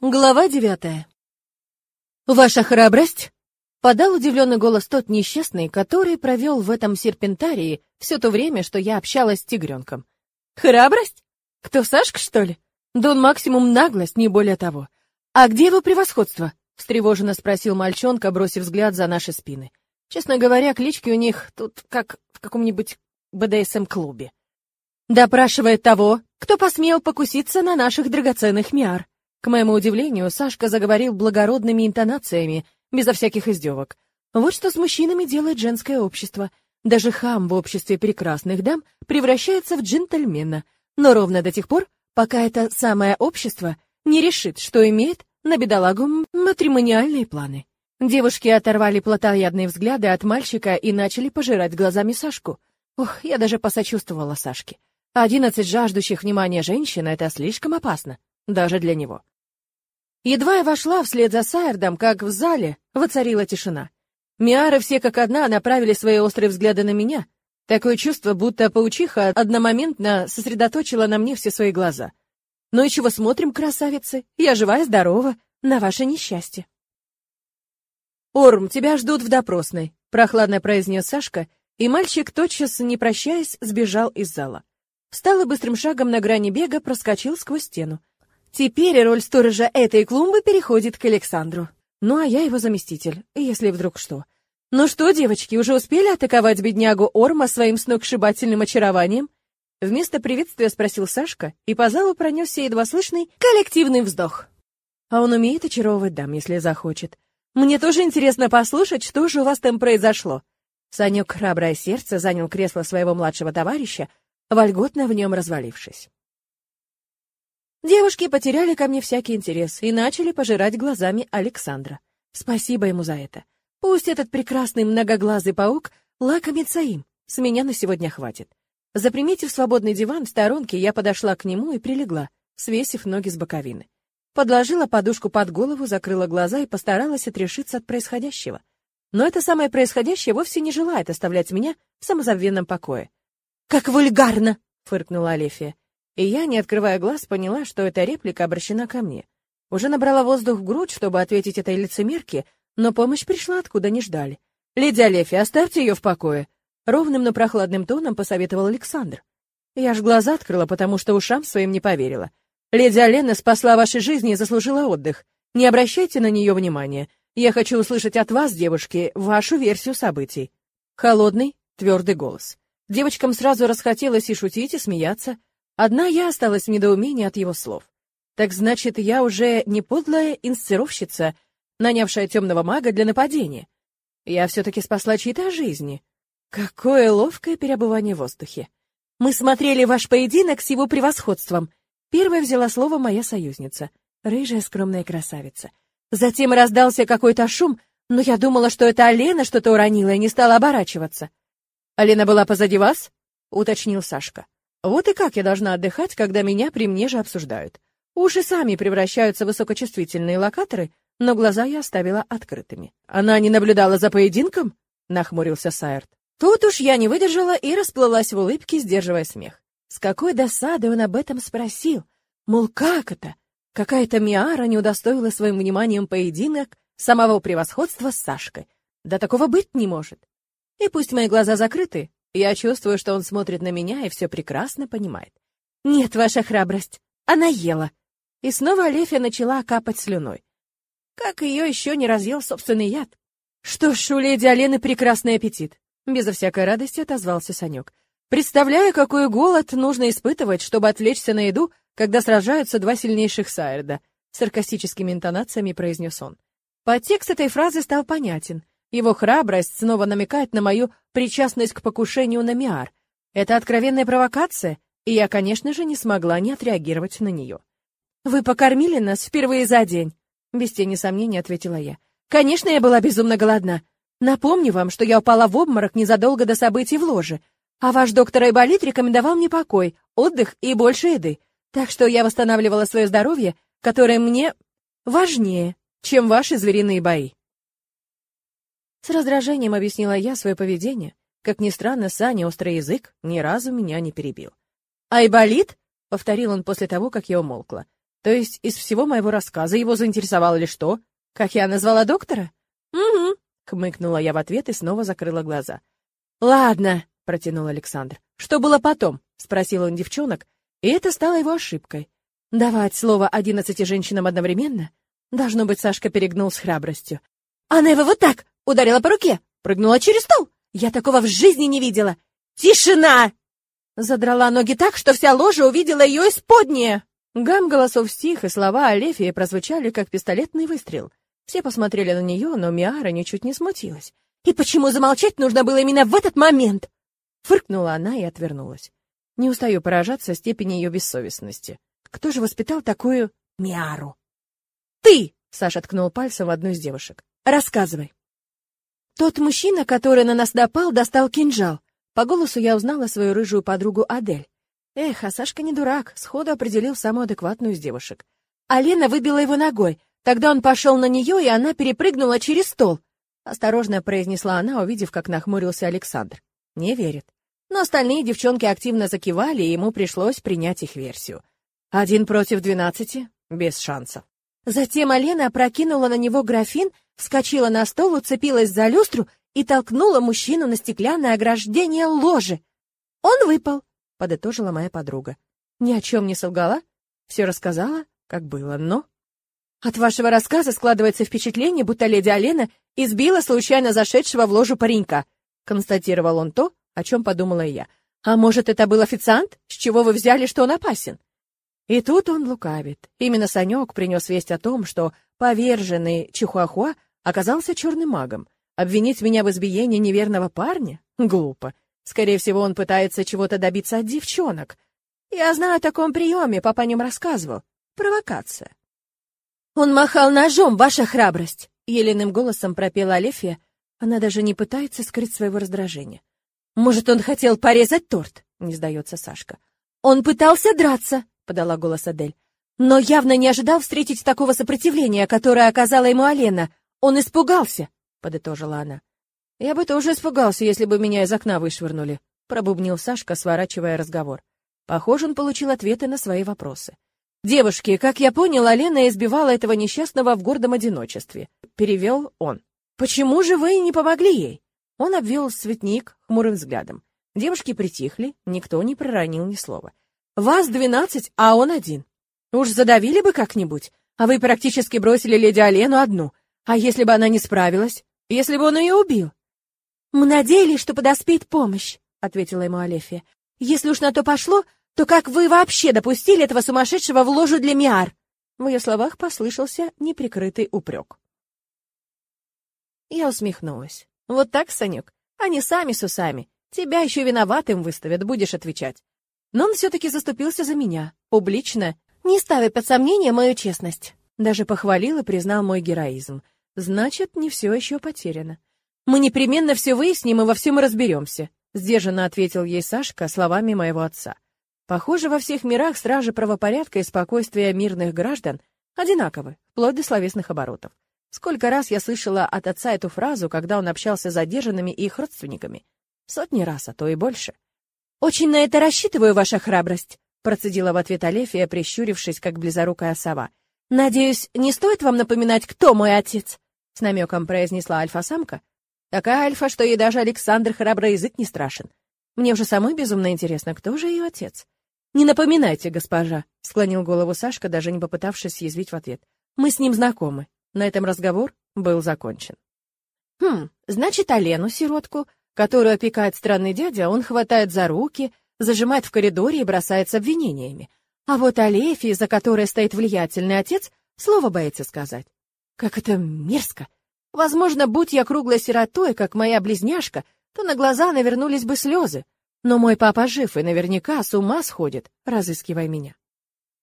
Глава девятая. «Ваша храбрость?» — подал удивленный голос тот несчастный, который провел в этом серпентарии все то время, что я общалась с тигренком. «Храбрость? Кто, Сашка, что ли? Да он максимум наглость, не более того. А где его превосходство?» — встревоженно спросил мальчонка, бросив взгляд за наши спины. Честно говоря, клички у них тут как в каком-нибудь БДСМ-клубе. «Допрашивает того, кто посмел покуситься на наших драгоценных миар», к моему удивлению, Сашка заговорил благородными интонациями, безо всяких издевок. Вот что с мужчинами делает женское общество. Даже хам в обществе прекрасных дам превращается в джентльмена, но ровно до тех пор, пока это самое общество не решит, что имеет на бедолагу матримониальные планы. Девушки оторвали плотоядные взгляды от мальчика и начали пожирать глазами Сашку. Ох, я даже посочувствовала Сашке. Одиннадцать жаждущих внимания женщин — это слишком опасно, даже для него. Едва я вошла вслед за Сайердом, как в зале воцарила тишина. Миары все как одна направили свои острые взгляды на меня. Такое чувство, будто паучиха одномоментно сосредоточила на мне все свои глаза. «Ну и чего смотрим, красавицы? Я жива и здорова, на ваше несчастье». «Орм, тебя ждут в допросной», — прохладно произнес Сашка, и мальчик, тотчас не прощаясь, сбежал из зала. Встал и быстрым шагом на грани бега проскочил сквозь стену. Теперь роль сторожа этой клумбы переходит к Александру. Ну, а я его заместитель, если вдруг что. Ну что, девочки, уже успели атаковать беднягу Орма своим сногсшибательным очарованием? Вместо приветствия спросил Сашка, и по залу пронесся едва слышный коллективный вздох. А он умеет очаровывать дам, если захочет. Мне тоже интересно послушать, что же у вас там произошло. Санек, храброе сердце, занял кресло своего младшего товарища, вольготно в нем развалившись. Девушки потеряли ко мне всякий интерес и начали пожирать глазами Александра. Спасибо ему за это. Пусть этот прекрасный многоглазый паук лакомится им. С меня на сегодня хватит. Заприметив свободный диван в сторонке, я подошла к нему и прилегла, свесив ноги с боковины. Подложила подушку под голову, закрыла глаза и постаралась отрешиться от происходящего. Но это самое происходящее вовсе не желает оставлять меня в самозабвенном покое. «Как вульгарно!» — фыркнула Алефия и я, не открывая глаз, поняла, что эта реплика обращена ко мне. Уже набрала воздух в грудь, чтобы ответить этой лицемерке, но помощь пришла, откуда не ждали. «Леди Алефи, оставьте ее в покое!» Ровным, но прохладным тоном посоветовал Александр. Я ж глаза открыла, потому что ушам своим не поверила. «Леди Алена спасла ваши жизни и заслужила отдых. Не обращайте на нее внимания. Я хочу услышать от вас, девушки, вашу версию событий». Холодный, твердый голос. Девочкам сразу расхотелось и шутить, и смеяться. Одна я осталась в недоумении от его слов. Так значит, я уже не подлая инсцировщица, нанявшая темного мага для нападения. Я все-таки спасла чьи-то жизни. Какое ловкое переобывание в воздухе. Мы смотрели ваш поединок с его превосходством. Первая взяла слово моя союзница, рыжая скромная красавица. Затем раздался какой-то шум, но я думала, что это Алена что-то уронила и не стала оборачиваться. «Алена была позади вас?» — уточнил Сашка. Вот и как я должна отдыхать, когда меня при мне же обсуждают. Уши сами превращаются в высокочувствительные локаторы, но глаза я оставила открытыми. Она не наблюдала за поединком? Нахмурился Сайерт. Тут уж я не выдержала и расплылась в улыбке, сдерживая смех. С какой досадой он об этом спросил? Мол, как это? Какая-то Миара не удостоила своим вниманием поединок самого превосходства с Сашкой. Да такого быть не может. И пусть мои глаза закрыты, я чувствую, что он смотрит на меня и все прекрасно понимает. «Нет, ваша храбрость, она ела». И снова Алефия начала капать слюной. Как ее еще не разъел собственный яд? Что ж, у леди Алены прекрасный аппетит. Безо всякой радости отозвался Санек. Представляю, какой голод нужно испытывать, чтобы отвлечься на еду, когда сражаются два сильнейших Сайерда, саркастическими интонациями произнес он. Подтекст этой фразы стал понятен. Его храбрость снова намекает на мою причастность к покушению на Миар. Это откровенная провокация, и я, конечно же, не смогла не отреагировать на нее. «Вы покормили нас впервые за день», — без тени сомнений ответила я. «Конечно, я была безумно голодна. Напомню вам, что я упала в обморок незадолго до событий в ложе, а ваш доктор Айболит рекомендовал мне покой, отдых и больше еды. Так что я восстанавливала свое здоровье, которое мне важнее, чем ваши звериные бои. С раздражением объяснила я свое поведение. Как ни странно, Саня, острый язык, ни разу меня не перебил. «Айболит?» — повторил он после того, как я умолкла. То есть из всего моего рассказа его заинтересовало ли что? Как я назвала доктора? Угу, хмыкнула я в ответ и снова закрыла глаза. Ладно, протянул Александр. Что было потом? спросил он девчонок, и это стало его ошибкой. Давать слово одиннадцати женщинам одновременно? Должно быть, Сашка перегнул с храбростью. Она его вот так ударила по руке, прыгнула через стол. Я такого в жизни не видела. Тишина! Задрала ноги так, что вся ложа увидела ее исподнее. Гам голосов стих, и слова Алефии прозвучали, как пистолетный выстрел. Все посмотрели на нее, но Миара ничуть не смутилась. «И почему замолчать нужно было именно в этот момент?» Фыркнула она и отвернулась. Не устаю поражаться степени ее бессовестности. Кто же воспитал такую Миару? «Ты!» — Саша ткнул пальцем в одну из девушек. «Рассказывай». Тот мужчина, который на нас напал, достал кинжал. По голосу я узнала свою рыжую подругу Адель. Эх, а Сашка не дурак, сходу определил самую адекватную из девушек. А Лена выбила его ногой. Тогда он пошел на нее, и она перепрыгнула через стол. Осторожно произнесла она, увидев, как нахмурился Александр. Не верит. Но остальные девчонки активно закивали, и ему пришлось принять их версию. Один против двенадцати? Без шансов. Затем Алена опрокинула на него графин, вскочила на стол, уцепилась за люстру и толкнула мужчину на стеклянное ограждение ложи. Он выпал подытожила моя подруга. Ни о чем не солгала, все рассказала, как было, но... От вашего рассказа складывается впечатление, будто леди Алена избила случайно зашедшего в ложу паренька, констатировал он то, о чем подумала я. А может, это был официант? С чего вы взяли, что он опасен? И тут он лукавит. Именно Санек принес весть о том, что поверженный Чихуахуа оказался черным магом. Обвинить меня в избиении неверного парня? Глупо. Скорее всего, он пытается чего-то добиться от девчонок. Я знаю о таком приеме, папа о нем рассказывал. Провокация. Он махал ножом, ваша храбрость, еленым голосом пропела Алефия. Она даже не пытается скрыть своего раздражения. Может, он хотел порезать торт? Не сдается Сашка. Он пытался драться, подала голос Адель. Но явно не ожидал встретить такого сопротивления, которое оказала ему Алена. Он испугался, подытожила она. Я бы тоже испугался, если бы меня из окна вышвырнули, пробубнил Сашка, сворачивая разговор. Похоже, он получил ответы на свои вопросы. Девушки, как я понял, Алена избивала этого несчастного в гордом одиночестве, перевел он. Почему же вы не помогли ей? Он обвел цветник хмурым взглядом. Девушки притихли, никто не проронил ни слова. Вас двенадцать, а он один. Уж задавили бы как-нибудь, а вы практически бросили леди Алену одну. А если бы она не справилась? Если бы он ее убил? «Мы надеялись, что подоспеет помощь», — ответила ему Алефия. «Если уж на то пошло, то как вы вообще допустили этого сумасшедшего в ложу для Миар?» В ее словах послышался неприкрытый упрек. Я усмехнулась. «Вот так, Санек, они сами с усами. Тебя еще виноватым выставят, будешь отвечать». Но он все-таки заступился за меня, публично, не ставя под сомнение мою честность. Даже похвалил и признал мой героизм. Значит, не все еще потеряно. Мы непременно все выясним и во всем разберемся», — сдержанно ответил ей Сашка словами моего отца. Похоже, во всех мирах стражи правопорядка и спокойствия мирных граждан одинаковы, вплоть до словесных оборотов. Сколько раз я слышала от отца эту фразу, когда он общался с задержанными и их родственниками? Сотни раз, а то и больше. «Очень на это рассчитываю, ваша храбрость», — процедила в ответ Алефия, прищурившись, как близорукая сова. «Надеюсь, не стоит вам напоминать, кто мой отец?» — с намеком произнесла альфа-самка, Такая альфа, что ей даже Александр храбрый язык не страшен. Мне уже самой безумно интересно, кто же ее отец. «Не напоминайте, госпожа», — склонил голову Сашка, даже не попытавшись съязвить в ответ. «Мы с ним знакомы». На этом разговор был закончен. «Хм, значит, Алену, сиротку, которую опекает странный дядя, он хватает за руки, зажимает в коридоре и бросает с обвинениями. А вот Алефи, за которой стоит влиятельный отец, слово боится сказать. Как это мерзко! Возможно, будь я круглой сиротой, как моя близняшка, то на глаза навернулись бы слезы. Но мой папа жив и наверняка с ума сходит, разыскивая меня.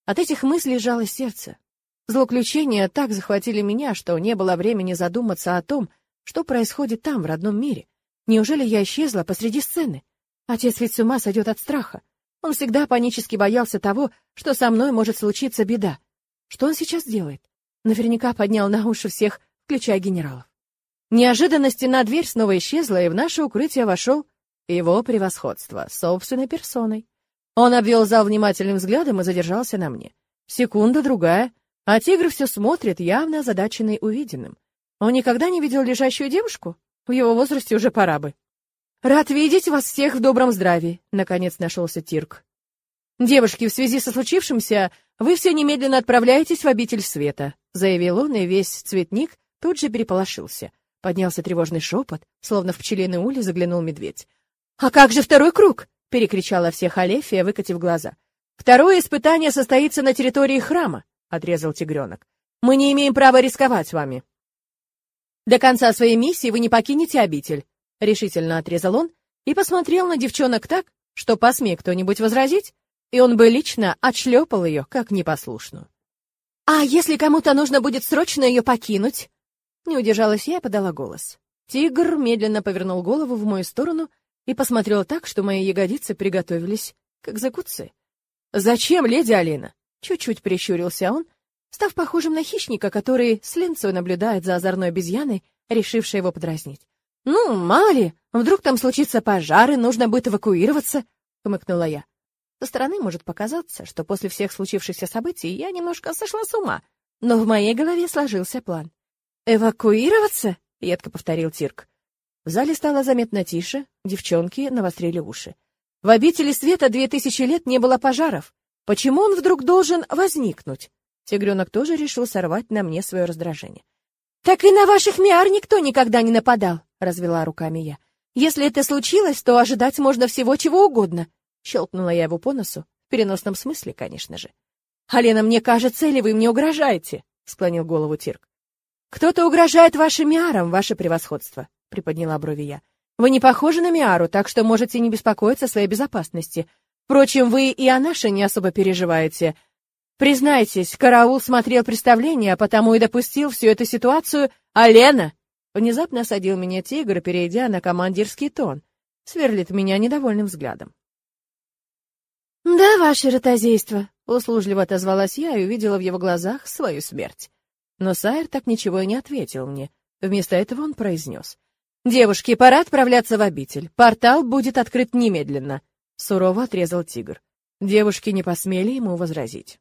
От этих мыслей жало сердце. Злоключения так захватили меня, что не было времени задуматься о том, что происходит там, в родном мире. Неужели я исчезла посреди сцены? Отец ведь с ума сойдет от страха. Он всегда панически боялся того, что со мной может случиться беда. Что он сейчас делает? Наверняка поднял на уши всех включая генералов. Неожиданно стена дверь снова исчезла, и в наше укрытие вошел его превосходство, собственной персоной. Он обвел зал внимательным взглядом и задержался на мне. Секунда, другая, а тигр все смотрит, явно озадаченный увиденным. Он никогда не видел лежащую девушку? В его возрасте уже пора бы. «Рад видеть вас всех в добром здравии», — наконец нашелся Тирк. «Девушки, в связи со случившимся, вы все немедленно отправляетесь в обитель света», — заявил он, и весь цветник тут же переполошился. Поднялся тревожный шепот, словно в пчелиный улей заглянул медведь. «А как же второй круг?» — перекричала всех Алефия, выкатив глаза. «Второе испытание состоится на территории храма», — отрезал тигренок. «Мы не имеем права рисковать вами». «До конца своей миссии вы не покинете обитель», — решительно отрезал он и посмотрел на девчонок так, что посмей кто-нибудь возразить, и он бы лично отшлепал ее, как непослушную. «А если кому-то нужно будет срочно ее покинуть?» Не удержалась я и подала голос. Тигр медленно повернул голову в мою сторону и посмотрел так, что мои ягодицы приготовились, как закутцы. «Зачем, леди Алина?» Чуть-чуть прищурился он, став похожим на хищника, который с линцой наблюдает за озорной обезьяной, решившей его подразнить. «Ну, мало ли, вдруг там случится пожар, и нужно будет эвакуироваться», — хмыкнула я. Со стороны может показаться, что после всех случившихся событий я немножко сошла с ума, но в моей голове сложился план. «Эвакуироваться?» — едко повторил Тирк. В зале стало заметно тише, девчонки навострили уши. В обители света две тысячи лет не было пожаров. Почему он вдруг должен возникнуть? Тигренок тоже решил сорвать на мне свое раздражение. «Так и на ваших миар никто никогда не нападал», — развела руками я. «Если это случилось, то ожидать можно всего чего угодно», — щелкнула я его по носу, в переносном смысле, конечно же. «Алена, мне кажется, или вы мне угрожаете?» — склонил голову Тирк. «Кто-то угрожает вашим миарам, ваше превосходство», — приподняла брови я. «Вы не похожи на миару, так что можете не беспокоиться о своей безопасности. Впрочем, вы и о нашей не особо переживаете. Признайтесь, караул смотрел представление, а потому и допустил всю эту ситуацию. А Лена? Внезапно осадил меня тигр, перейдя на командирский тон. Сверлит меня недовольным взглядом. «Да, ваше ротозейство», — услужливо отозвалась я и увидела в его глазах свою смерть. Но Сайр так ничего и не ответил мне. Вместо этого он произнес. «Девушки, пора отправляться в обитель. Портал будет открыт немедленно», — сурово отрезал тигр. Девушки не посмели ему возразить.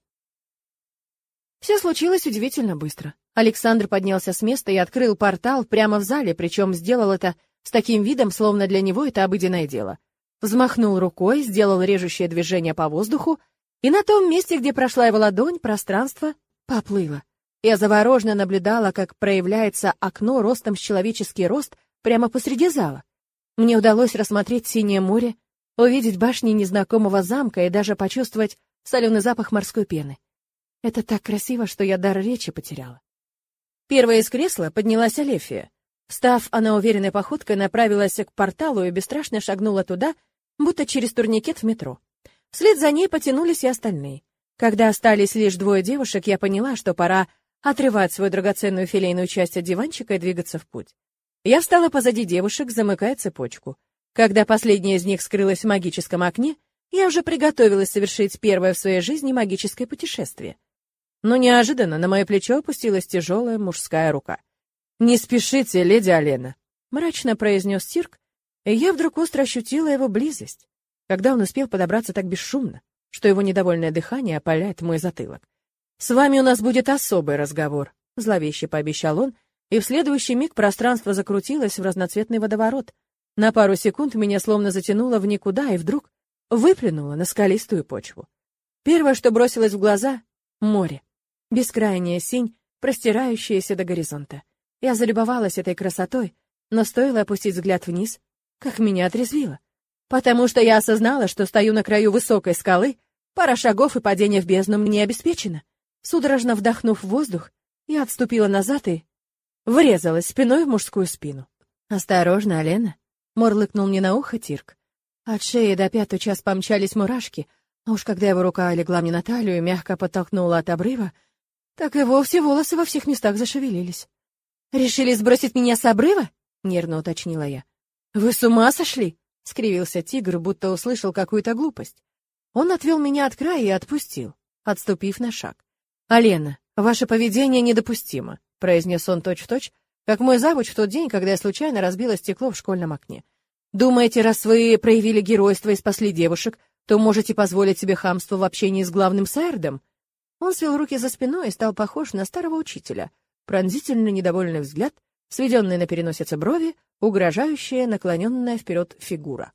Все случилось удивительно быстро. Александр поднялся с места и открыл портал прямо в зале, причем сделал это с таким видом, словно для него это обыденное дело. Взмахнул рукой, сделал режущее движение по воздуху, и на том месте, где прошла его ладонь, пространство поплыло. Я завороженно наблюдала, как проявляется окно ростом с человеческий рост прямо посреди зала. Мне удалось рассмотреть синее море, увидеть башни незнакомого замка и даже почувствовать соленый запах морской пены. Это так красиво, что я дар речи потеряла. Первая из кресла поднялась Алефия. Встав, она уверенной походкой направилась к порталу и бесстрашно шагнула туда, будто через турникет в метро. Вслед за ней потянулись и остальные. Когда остались лишь двое девушек, я поняла, что пора отрывать свою драгоценную филейную часть от диванчика и двигаться в путь. Я встала позади девушек, замыкая цепочку. Когда последняя из них скрылась в магическом окне, я уже приготовилась совершить первое в своей жизни магическое путешествие но неожиданно на мое плечо опустилась тяжелая мужская рука. «Не спешите, леди Алена», — мрачно произнес Тирк, и я вдруг остро ощутила его близость, когда он успел подобраться так бесшумно, что его недовольное дыхание опаляет мой затылок. «С вами у нас будет особый разговор», — зловеще пообещал он, и в следующий миг пространство закрутилось в разноцветный водоворот. На пару секунд меня словно затянуло в никуда и вдруг выплюнуло на скалистую почву. Первое, что бросилось в глаза — море. Бескрайняя синь, простирающаяся до горизонта. Я залюбовалась этой красотой, но стоило опустить взгляд вниз, как меня отрезвило. Потому что я осознала, что стою на краю высокой скалы, пара шагов и падение в бездну мне обеспечено. Судорожно вдохнув воздух, я отступила назад и врезалась спиной в мужскую спину. «Осторожно, Алена!» — морлыкнул мне на ухо Тирк. От шеи до пят час помчались мурашки, а уж когда его рука легла мне на талию и мягко подтолкнула от обрыва, так и вовсе волосы во всех местах зашевелились. «Решили сбросить меня с обрыва?» — нервно уточнила я. «Вы с ума сошли?» — скривился тигр, будто услышал какую-то глупость. Он отвел меня от края и отпустил, отступив на шаг. «Алена, ваше поведение недопустимо», — произнес он точь-в-точь, как мой завуч в тот день, когда я случайно разбила стекло в школьном окне. «Думаете, раз вы проявили геройство и спасли девушек, то можете позволить себе хамство в общении с главным Сайрдом? Он свел руки за спиной и стал похож на старого учителя. Пронзительно недовольный взгляд, сведенные на переносице брови, угрожающая наклоненная вперед фигура.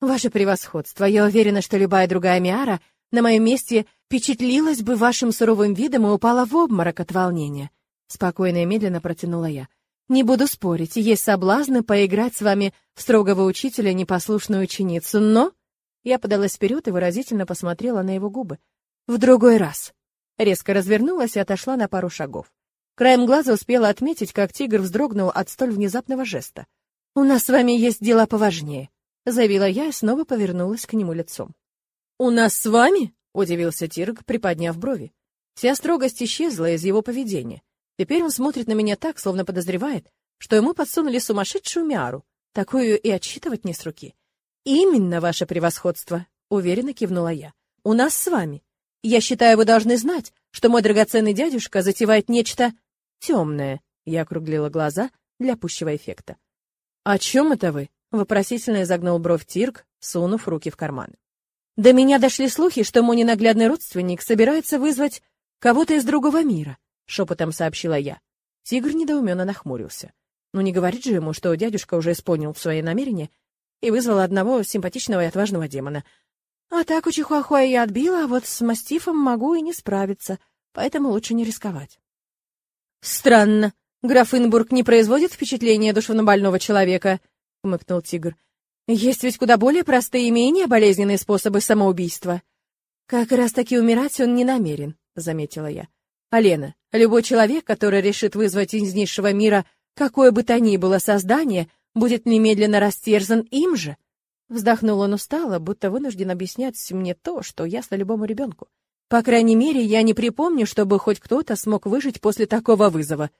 «Ваше превосходство, я уверена, что любая другая Миара на моем месте впечатлилась бы вашим суровым видом и упала в обморок от волнения», — спокойно и медленно протянула я. «Не буду спорить, есть соблазны поиграть с вами в строгого учителя непослушную ученицу, но...» Я подалась вперед и выразительно посмотрела на его губы. «В другой раз». Резко развернулась и отошла на пару шагов. Краем глаза успела отметить, как тигр вздрогнул от столь внезапного жеста. «У нас с вами есть дела поважнее», — заявила я и снова повернулась к нему лицом. «У нас с вами?» — удивился Тирг, приподняв брови. Вся строгость исчезла из его поведения. Теперь он смотрит на меня так, словно подозревает, что ему подсунули сумасшедшую миару. Такую и отсчитывать не с руки. «Именно ваше превосходство», — уверенно кивнула я. «У нас с вами. Я считаю, вы должны знать, что мой драгоценный дядюшка затевает нечто темное», — я округлила глаза для пущего эффекта. «О чем это вы?» Вопросительно изогнул бровь Тирк, сунув руки в карманы. До меня дошли слухи, что мой ненаглядный родственник собирается вызвать кого-то из другого мира, шепотом сообщила я. Тигр недоуменно нахмурился. Ну не говорит же ему, что дядюшка уже исполнил свои намерения и вызвал одного симпатичного и отважного демона. А так у Чихуахуа я отбила, а вот с мастифом могу и не справиться, поэтому лучше не рисковать. Странно. Граф Инбург не производит впечатления душевнобольного человека, хмыкнул тигр. Есть ведь куда более простые и менее болезненные способы самоубийства. Как раз таки умирать он не намерен, заметила я. Алена, любой человек, который решит вызвать из низшего мира какое бы то ни было создание, будет немедленно растерзан им же. Вздохнул он устало, будто вынужден объяснять мне то, что ясно любому ребенку. По крайней мере, я не припомню, чтобы хоть кто-то смог выжить после такого вызова.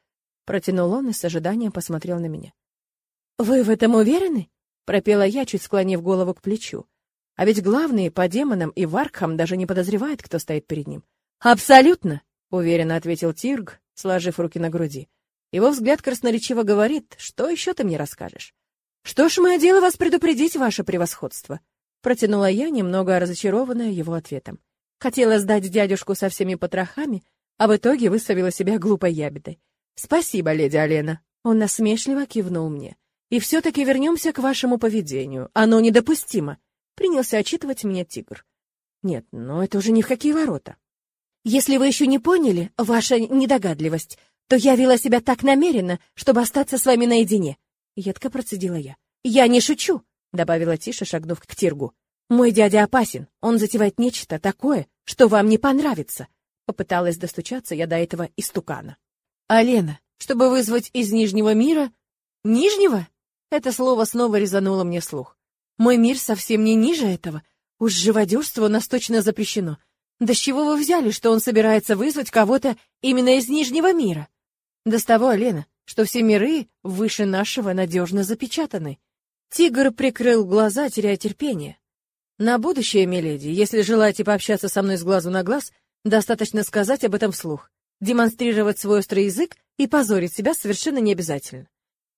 Протянул он и с ожиданием посмотрел на меня. Вы в этом уверены? пропела я, чуть склонив голову к плечу. А ведь главный по демонам и Варкхам даже не подозревает, кто стоит перед ним. Абсолютно, уверенно ответил Тирг, сложив руки на груди. Его взгляд красноречиво говорит: "Что еще ты мне расскажешь?" "Что ж, мое дело вас предупредить, ваше превосходство", протянула я, немного разочарованная его ответом. Хотела сдать дядюшку со всеми потрохами, а в итоге выставила себя глупой ябедой. "Спасибо, леди Алена". Он насмешливо кивнул мне. И все-таки вернемся к вашему поведению. Оно недопустимо. Принялся отчитывать меня тигр. Нет, но это уже ни в какие ворота. Если вы еще не поняли, ваша недогадливость, то я вела себя так намеренно, чтобы остаться с вами наедине. Едко процедила я. Я не шучу, добавила тише, шагнув к тиргу. Мой дядя опасен. Он затевает нечто такое, что вам не понравится. Попыталась достучаться я до этого истукана. Алена, чтобы вызвать из Нижнего мира... Нижнего? Это слово снова резануло мне слух. Мой мир совсем не ниже этого. Уж живодерство у нас точно запрещено. Да с чего вы взяли, что он собирается вызвать кого-то именно из Нижнего мира? Да с того, Лена, что все миры выше нашего надежно запечатаны. Тигр прикрыл глаза, теряя терпение. На будущее, миледи, если желаете пообщаться со мной с глазу на глаз, достаточно сказать об этом вслух. Демонстрировать свой острый язык и позорить себя совершенно не обязательно.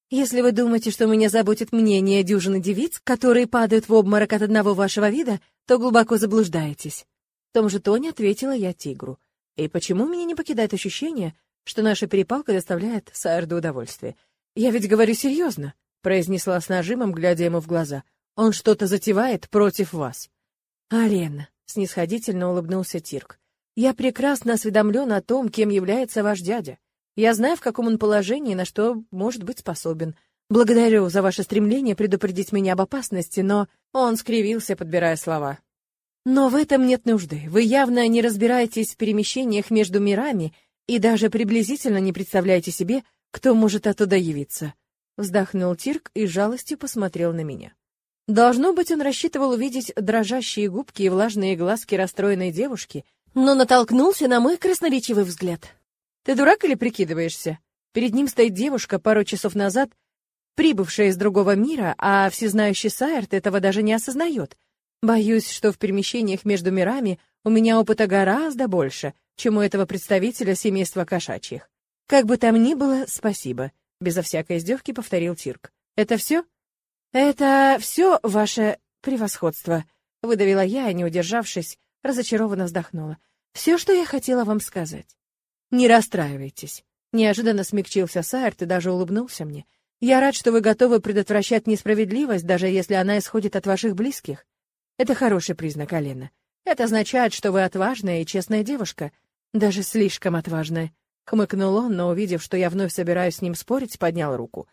Если вы думаете, что меня заботит мнение дюжины девиц, которые падают в обморок от одного вашего вида, то глубоко заблуждаетесь. В том же тоне ответила я тигру. И почему меня не покидает ощущение, что наша перепалка доставляет Саэрду удовольствие? Я ведь говорю серьезно, произнесла с нажимом, глядя ему в глаза. Он что-то затевает против вас. Арена, снисходительно улыбнулся Тирк. Я прекрасно осведомлен о том, кем является ваш дядя. Я знаю, в каком он положении и на что может быть способен. Благодарю за ваше стремление предупредить меня об опасности, но он скривился, подбирая слова. Но в этом нет нужды. Вы явно не разбираетесь в перемещениях между мирами и даже приблизительно не представляете себе, кто может оттуда явиться. Вздохнул Тирк и жалостью посмотрел на меня. Должно быть, он рассчитывал увидеть дрожащие губки и влажные глазки расстроенной девушки, но натолкнулся на мой красноречивый взгляд. Ты дурак или прикидываешься? Перед ним стоит девушка пару часов назад, прибывшая из другого мира, а всезнающий Сайерт этого даже не осознает. Боюсь, что в перемещениях между мирами у меня опыта гораздо больше, чем у этого представителя семейства кошачьих. Как бы там ни было, спасибо. Безо всякой издевки повторил Тирк. Это все? Это все ваше превосходство, выдавила я, не удержавшись, разочарованно вздохнула. Все, что я хотела вам сказать. Не расстраивайтесь. Неожиданно смягчился Сайерт и даже улыбнулся мне. Я рад, что вы готовы предотвращать несправедливость, даже если она исходит от ваших близких. Это хороший признак, Алена. Это означает, что вы отважная и честная девушка, даже слишком отважная. Хмыкнул он, но, увидев, что я вновь собираюсь с ним спорить, поднял руку.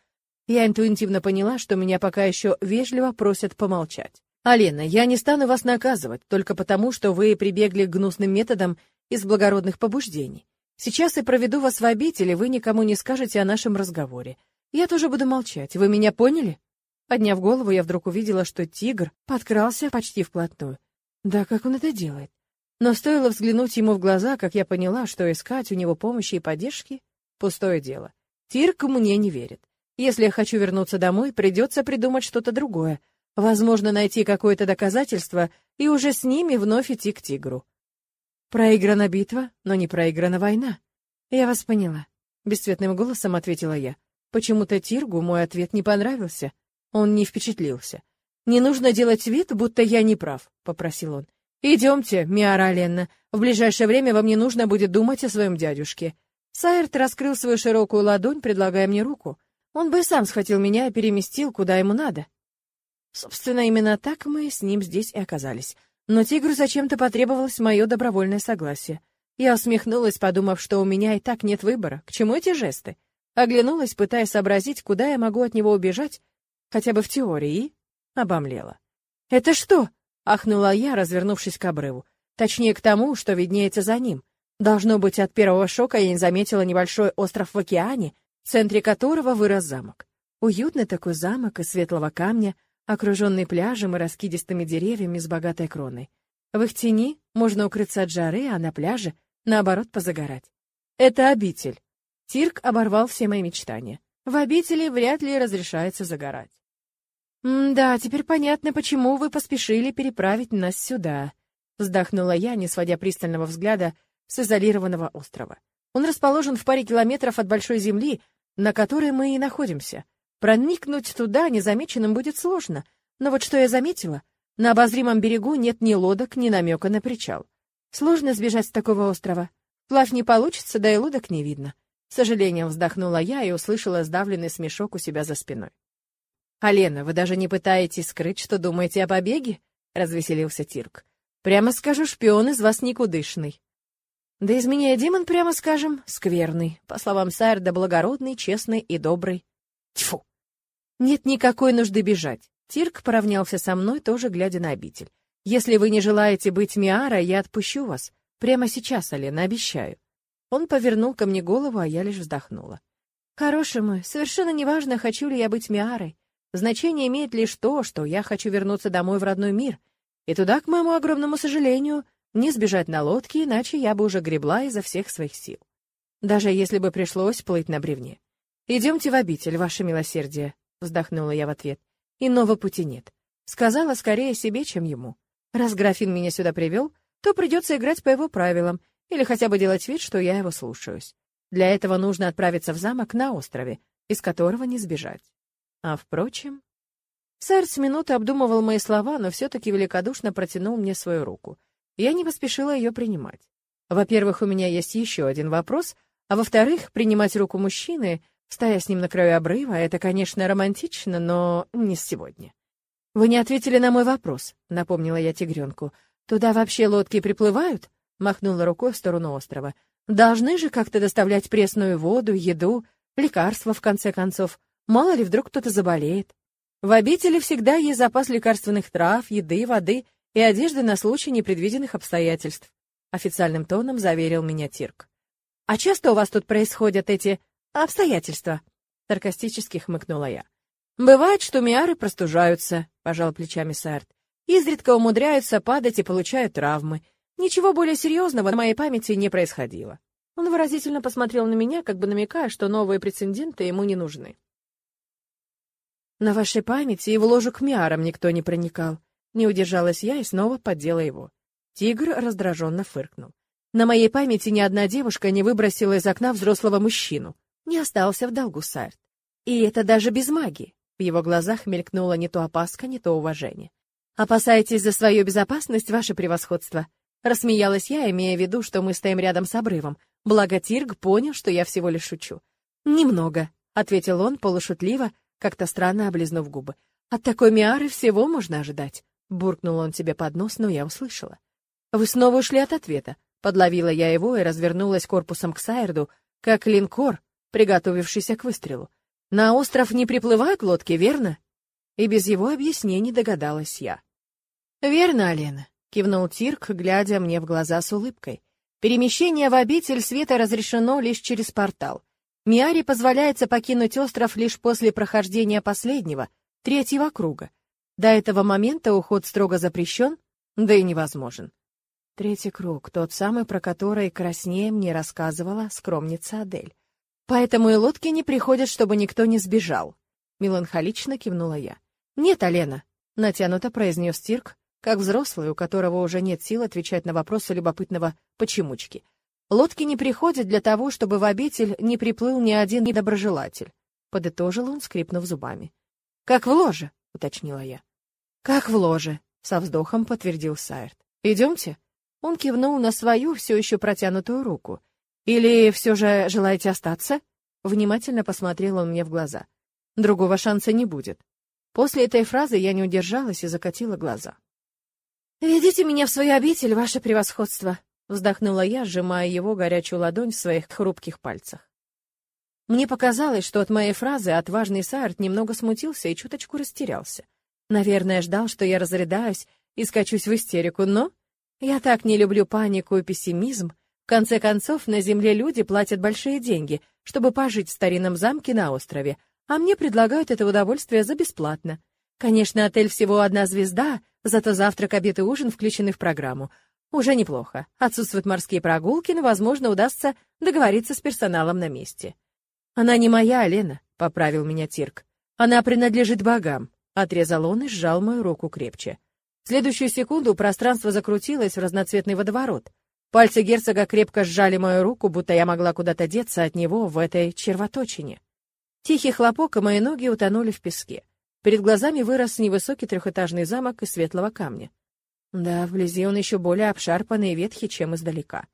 Я интуитивно поняла, что меня пока еще вежливо просят помолчать. «Алена, я не стану вас наказывать, только потому, что вы прибегли к гнусным методам из благородных побуждений. Сейчас я проведу вас в обитель, и вы никому не скажете о нашем разговоре. Я тоже буду молчать. Вы меня поняли? Подняв голову, я вдруг увидела, что тигр подкрался почти вплотную. Да как он это делает? Но стоило взглянуть ему в глаза, как я поняла, что искать у него помощи и поддержки — пустое дело. Тирк мне не верит. Если я хочу вернуться домой, придется придумать что-то другое. Возможно, найти какое-то доказательство и уже с ними вновь идти к тигру. Проиграна битва, но не проиграна война. Я вас поняла. Бесцветным голосом ответила я. Почему-то Тиргу мой ответ не понравился. Он не впечатлился. «Не нужно делать вид, будто я не прав», — попросил он. «Идемте, Миара Ленна. В ближайшее время вам не нужно будет думать о своем дядюшке». Сайерт раскрыл свою широкую ладонь, предлагая мне руку. Он бы сам схватил меня и переместил, куда ему надо. Собственно, именно так мы с ним здесь и оказались. Но тигру зачем-то потребовалось мое добровольное согласие. Я усмехнулась, подумав, что у меня и так нет выбора. К чему эти жесты? Оглянулась, пытаясь сообразить, куда я могу от него убежать, хотя бы в теории, и обомлела. «Это что?» — ахнула я, развернувшись к обрыву. Точнее, к тому, что виднеется за ним. Должно быть, от первого шока я не заметила небольшой остров в океане, в центре которого вырос замок. Уютный такой замок из светлого камня, окруженный пляжем и раскидистыми деревьями с богатой кроной. В их тени можно укрыться от жары, а на пляже, наоборот, позагорать. Это обитель. Тирк оборвал все мои мечтания. В обители вряд ли разрешается загорать. «Да, теперь понятно, почему вы поспешили переправить нас сюда», — вздохнула я, не сводя пристального взгляда с изолированного острова. Он расположен в паре километров от большой земли, на которой мы и находимся. Проникнуть туда незамеченным будет сложно, но вот что я заметила, на обозримом берегу нет ни лодок, ни намека на причал. Сложно сбежать с такого острова. Плавь не получится, да и лодок не видно. С сожалением вздохнула я и услышала сдавленный смешок у себя за спиной. «Алена, вы даже не пытаетесь скрыть, что думаете о побеге?» — развеселился Тирк. «Прямо скажу, шпион из вас никудышный». «Да из меня демон, прямо скажем, скверный. По словам Сайрда, благородный, честный и добрый. Тьфу!» «Нет никакой нужды бежать». Тирк поравнялся со мной, тоже глядя на обитель. «Если вы не желаете быть Миара, я отпущу вас. Прямо сейчас, Алена, обещаю. Он повернул ко мне голову, а я лишь вздохнула. Хороший мой, совершенно неважно, хочу ли я быть Миарой. Значение имеет лишь то, что я хочу вернуться домой в родной мир. И туда, к моему огромному сожалению, не сбежать на лодке, иначе я бы уже гребла изо всех своих сил. Даже если бы пришлось плыть на бревне. «Идемте в обитель, ваше милосердие», — вздохнула я в ответ. «Иного пути нет». Сказала скорее себе, чем ему. Раз графин меня сюда привел, то придется играть по его правилам — или хотя бы делать вид, что я его слушаюсь. Для этого нужно отправиться в замок на острове, из которого не сбежать. А впрочем... Сэр с минуты обдумывал мои слова, но все-таки великодушно протянул мне свою руку. Я не поспешила ее принимать. Во-первых, у меня есть еще один вопрос, а во-вторых, принимать руку мужчины, стоя с ним на краю обрыва, это, конечно, романтично, но не сегодня. «Вы не ответили на мой вопрос», — напомнила я тигренку. «Туда вообще лодки приплывают?» махнула рукой в сторону острова. Должны же как-то доставлять пресную воду, еду, лекарства, в конце концов. Мало ли, вдруг кто-то заболеет. В обители всегда есть запас лекарственных трав, еды, воды и одежды на случай непредвиденных обстоятельств. Официальным тоном заверил меня Тирк. «А часто у вас тут происходят эти обстоятельства?» Саркастически хмыкнула я. «Бывает, что миары простужаются», — пожал плечами Сарт. «Изредка умудряются падать и получают травмы. Ничего более серьезного на моей памяти не происходило. Он выразительно посмотрел на меня, как бы намекая, что новые прецеденты ему не нужны. На вашей памяти и в ложу к миарам никто не проникал. Не удержалась я и снова поддела его. Тигр раздраженно фыркнул. На моей памяти ни одна девушка не выбросила из окна взрослого мужчину. Не остался в долгу Сайрт. И это даже без магии. В его глазах мелькнула не то опаска, не то уважение. «Опасаетесь за свою безопасность, ваше превосходство?» Рассмеялась я, имея в виду, что мы стоим рядом с обрывом. Благо Тирг понял, что я всего лишь шучу. «Немного», — ответил он полушутливо, как-то странно облизнув губы. «От такой Миары всего можно ожидать», — буркнул он себе под нос, но я услышала. «Вы снова ушли от ответа». Подловила я его и развернулась корпусом к Сайрду, как линкор, приготовившийся к выстрелу. На остров не приплывают лодки, верно? И без его объяснений догадалась я. Верно, Алена, кивнул Тирк, глядя мне в глаза с улыбкой. Перемещение в обитель света разрешено лишь через портал. Миаре позволяется покинуть остров лишь после прохождения последнего, третьего круга. До этого момента уход строго запрещен, да и невозможен. Третий круг, тот самый, про который краснее мне рассказывала скромница Адель. Поэтому и лодки не приходят, чтобы никто не сбежал. Меланхолично кивнула я. Нет, Алена, натянуто произнес Тирк, как взрослый, у которого уже нет сил отвечать на вопросы любопытного почемучки. Лодки не приходят для того, чтобы в обитель не приплыл ни один недоброжелатель. Подытожил он, скрипнув зубами. Как в ложе, уточнила я. Как в ложе, со вздохом подтвердил Сайрт. Идемте. Он кивнул на свою все еще протянутую руку. «Или все же желаете остаться?» Внимательно посмотрел он мне в глаза. «Другого шанса не будет». После этой фразы я не удержалась и закатила глаза. «Ведите меня в свою обитель, ваше превосходство», — вздохнула я, сжимая его горячую ладонь в своих хрупких пальцах. Мне показалось, что от моей фразы отважный Саарт немного смутился и чуточку растерялся. Наверное, ждал, что я разрыдаюсь и скачусь в истерику, но я так не люблю панику и пессимизм. В конце концов, на земле люди платят большие деньги, чтобы пожить в старинном замке на острове, а мне предлагают это удовольствие за бесплатно. Конечно, отель всего одна звезда, зато завтрак, обед и ужин включены в программу. Уже неплохо. Отсутствуют морские прогулки, но, возможно, удастся договориться с персоналом на месте. «Она не моя, Лена», — поправил меня Тирк. «Она принадлежит богам», — отрезал он и сжал мою руку крепче. В следующую секунду пространство закрутилось в разноцветный водоворот. Пальцы герцога крепко сжали мою руку, будто я могла куда-то деться от него в этой червоточине. Тихий хлопок, и мои ноги утонули в песке. Перед глазами вырос невысокий трехэтажный замок из светлого камня. Да, вблизи он еще более обшарпанный и ветхий, чем издалека.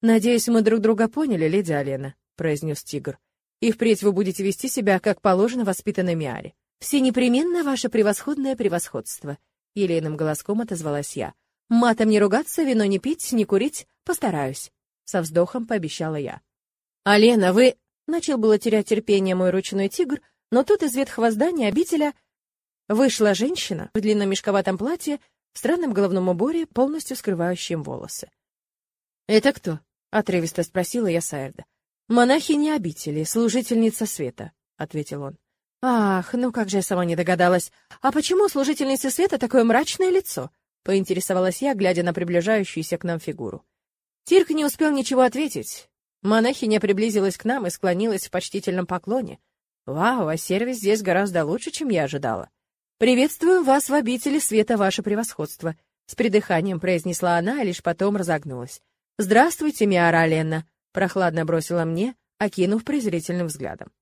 «Надеюсь, мы друг друга поняли, леди Алена», — произнес тигр. «И впредь вы будете вести себя, как положено воспитанной Миаре. Все непременно ваше превосходное превосходство», елейным голоском отозвалась я. Матом не ругаться, вино не пить, не курить, постараюсь, со вздохом пообещала я. Алена, вы начал было терять терпение мой ручной тигр, но тут из ветхого здания обителя вышла женщина в длинном мешковатом платье, в странном головном уборе, полностью скрывающем волосы. «Это кто?» — отрывисто спросила я Сайрда. «Монахиня обители, служительница света», — ответил он. Ах, ну как же я сама не догадалась. А почему у служительницы света такое мрачное лицо? Поинтересовалась я, глядя на приближающуюся к нам фигуру. Тирк не успел ничего ответить. Монахиня приблизилась к нам и склонилась в почтительном поклоне. Вау, а сервис здесь гораздо лучше, чем я ожидала. «Приветствую вас в обители света, ваше превосходство», — с придыханием произнесла она, а лишь потом разогнулась. «Здравствуйте, Миара Ленна», — прохладно бросила мне, окинув презрительным взглядом.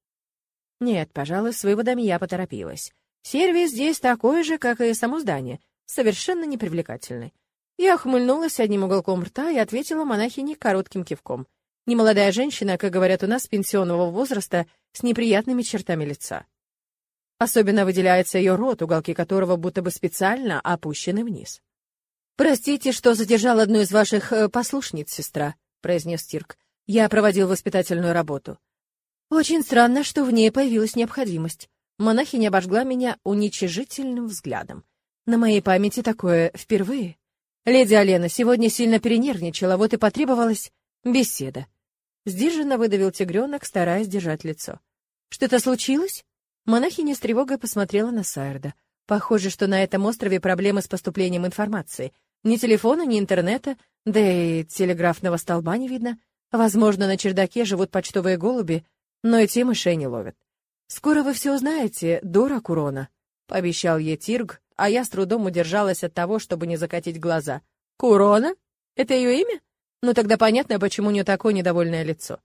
Нет, пожалуй, с выводами я поторопилась. Сервис здесь такой же, как и само здание, совершенно непривлекательный. Я ухмыльнулась одним уголком рта и ответила монахине коротким кивком. Немолодая женщина, как говорят у нас, пенсионного возраста, с неприятными чертами лица. Особенно выделяется ее рот, уголки которого будто бы специально опущены вниз. «Простите, что задержал одну из ваших э, послушниц, сестра», — произнес Тирк. «Я проводил воспитательную работу. Очень странно, что в ней появилась необходимость. Монахиня обожгла меня уничижительным взглядом. На моей памяти такое впервые. Леди Алена сегодня сильно перенервничала, вот и потребовалась беседа. Сдержанно выдавил тигренок, стараясь держать лицо. Что-то случилось? Монахиня с тревогой посмотрела на Сайрда. Похоже, что на этом острове проблемы с поступлением информации. Ни телефона, ни интернета, да и телеграфного столба не видно. Возможно, на чердаке живут почтовые голуби, но и те мышей не ловят. «Скоро вы все узнаете, Дора Курона», — пообещал ей Тирг, а я с трудом удержалась от того, чтобы не закатить глаза. «Курона? Это ее имя? Ну тогда понятно, почему у нее такое недовольное лицо».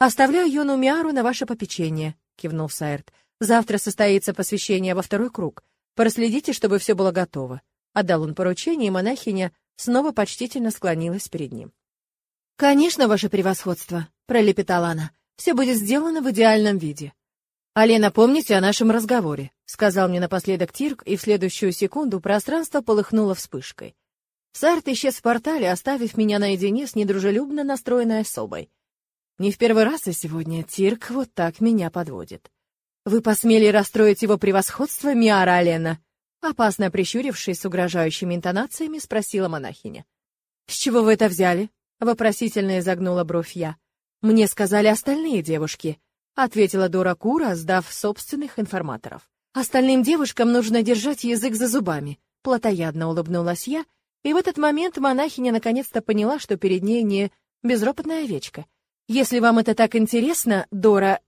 «Оставляю юну Миару на ваше попечение», — кивнул Сайрт. «Завтра состоится посвящение во второй круг. Проследите, чтобы все было готово». Отдал он поручение, и монахиня снова почтительно склонилась перед ним. «Конечно, ваше превосходство», — пролепетала она. «Все будет сделано в идеальном виде». «Алена, помните о нашем разговоре», — сказал мне напоследок Тирк, и в следующую секунду пространство полыхнуло вспышкой. Сарт исчез в портале, оставив меня наедине с недружелюбно настроенной особой. Не в первый раз и сегодня Тирк вот так меня подводит. «Вы посмели расстроить его превосходство, Миара Алена?» Опасно прищурившись с угрожающими интонациями, спросила монахиня. «С чего вы это взяли?» — вопросительно изогнула бровь я. «Мне сказали остальные девушки», — ответила Дора Кура, сдав собственных информаторов. «Остальным девушкам нужно держать язык за зубами», — плотоядно улыбнулась я, и в этот момент монахиня наконец-то поняла, что перед ней не безропотная овечка. «Если вам это так интересно, Дора...»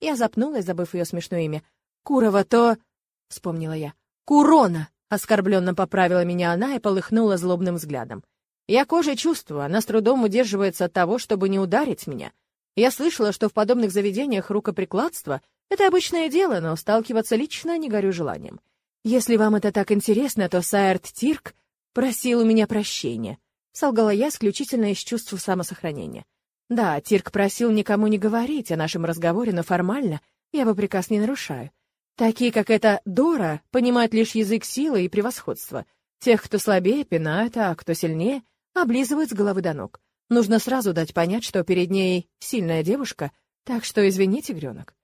Я запнулась, забыв ее смешное имя. «Курова, то...» — вспомнила я. «Курона!» — оскорбленно поправила меня она и полыхнула злобным взглядом. Я кожей чувствую, она с трудом удерживается от того, чтобы не ударить меня. Я слышала, что в подобных заведениях рукоприкладство — это обычное дело, но сталкиваться лично не горю желанием. Если вам это так интересно, то Сайерт Тирк просил у меня прощения. Солгала я исключительно из чувства самосохранения. Да, Тирк просил никому не говорить о нашем разговоре, но формально я его приказ не нарушаю. Такие, как эта Дора, понимают лишь язык силы и превосходства. Тех, кто слабее, пинают, а кто сильнее, облизывают с головы до ног. Нужно сразу дать понять, что перед ней сильная девушка, так что извини, тигренок.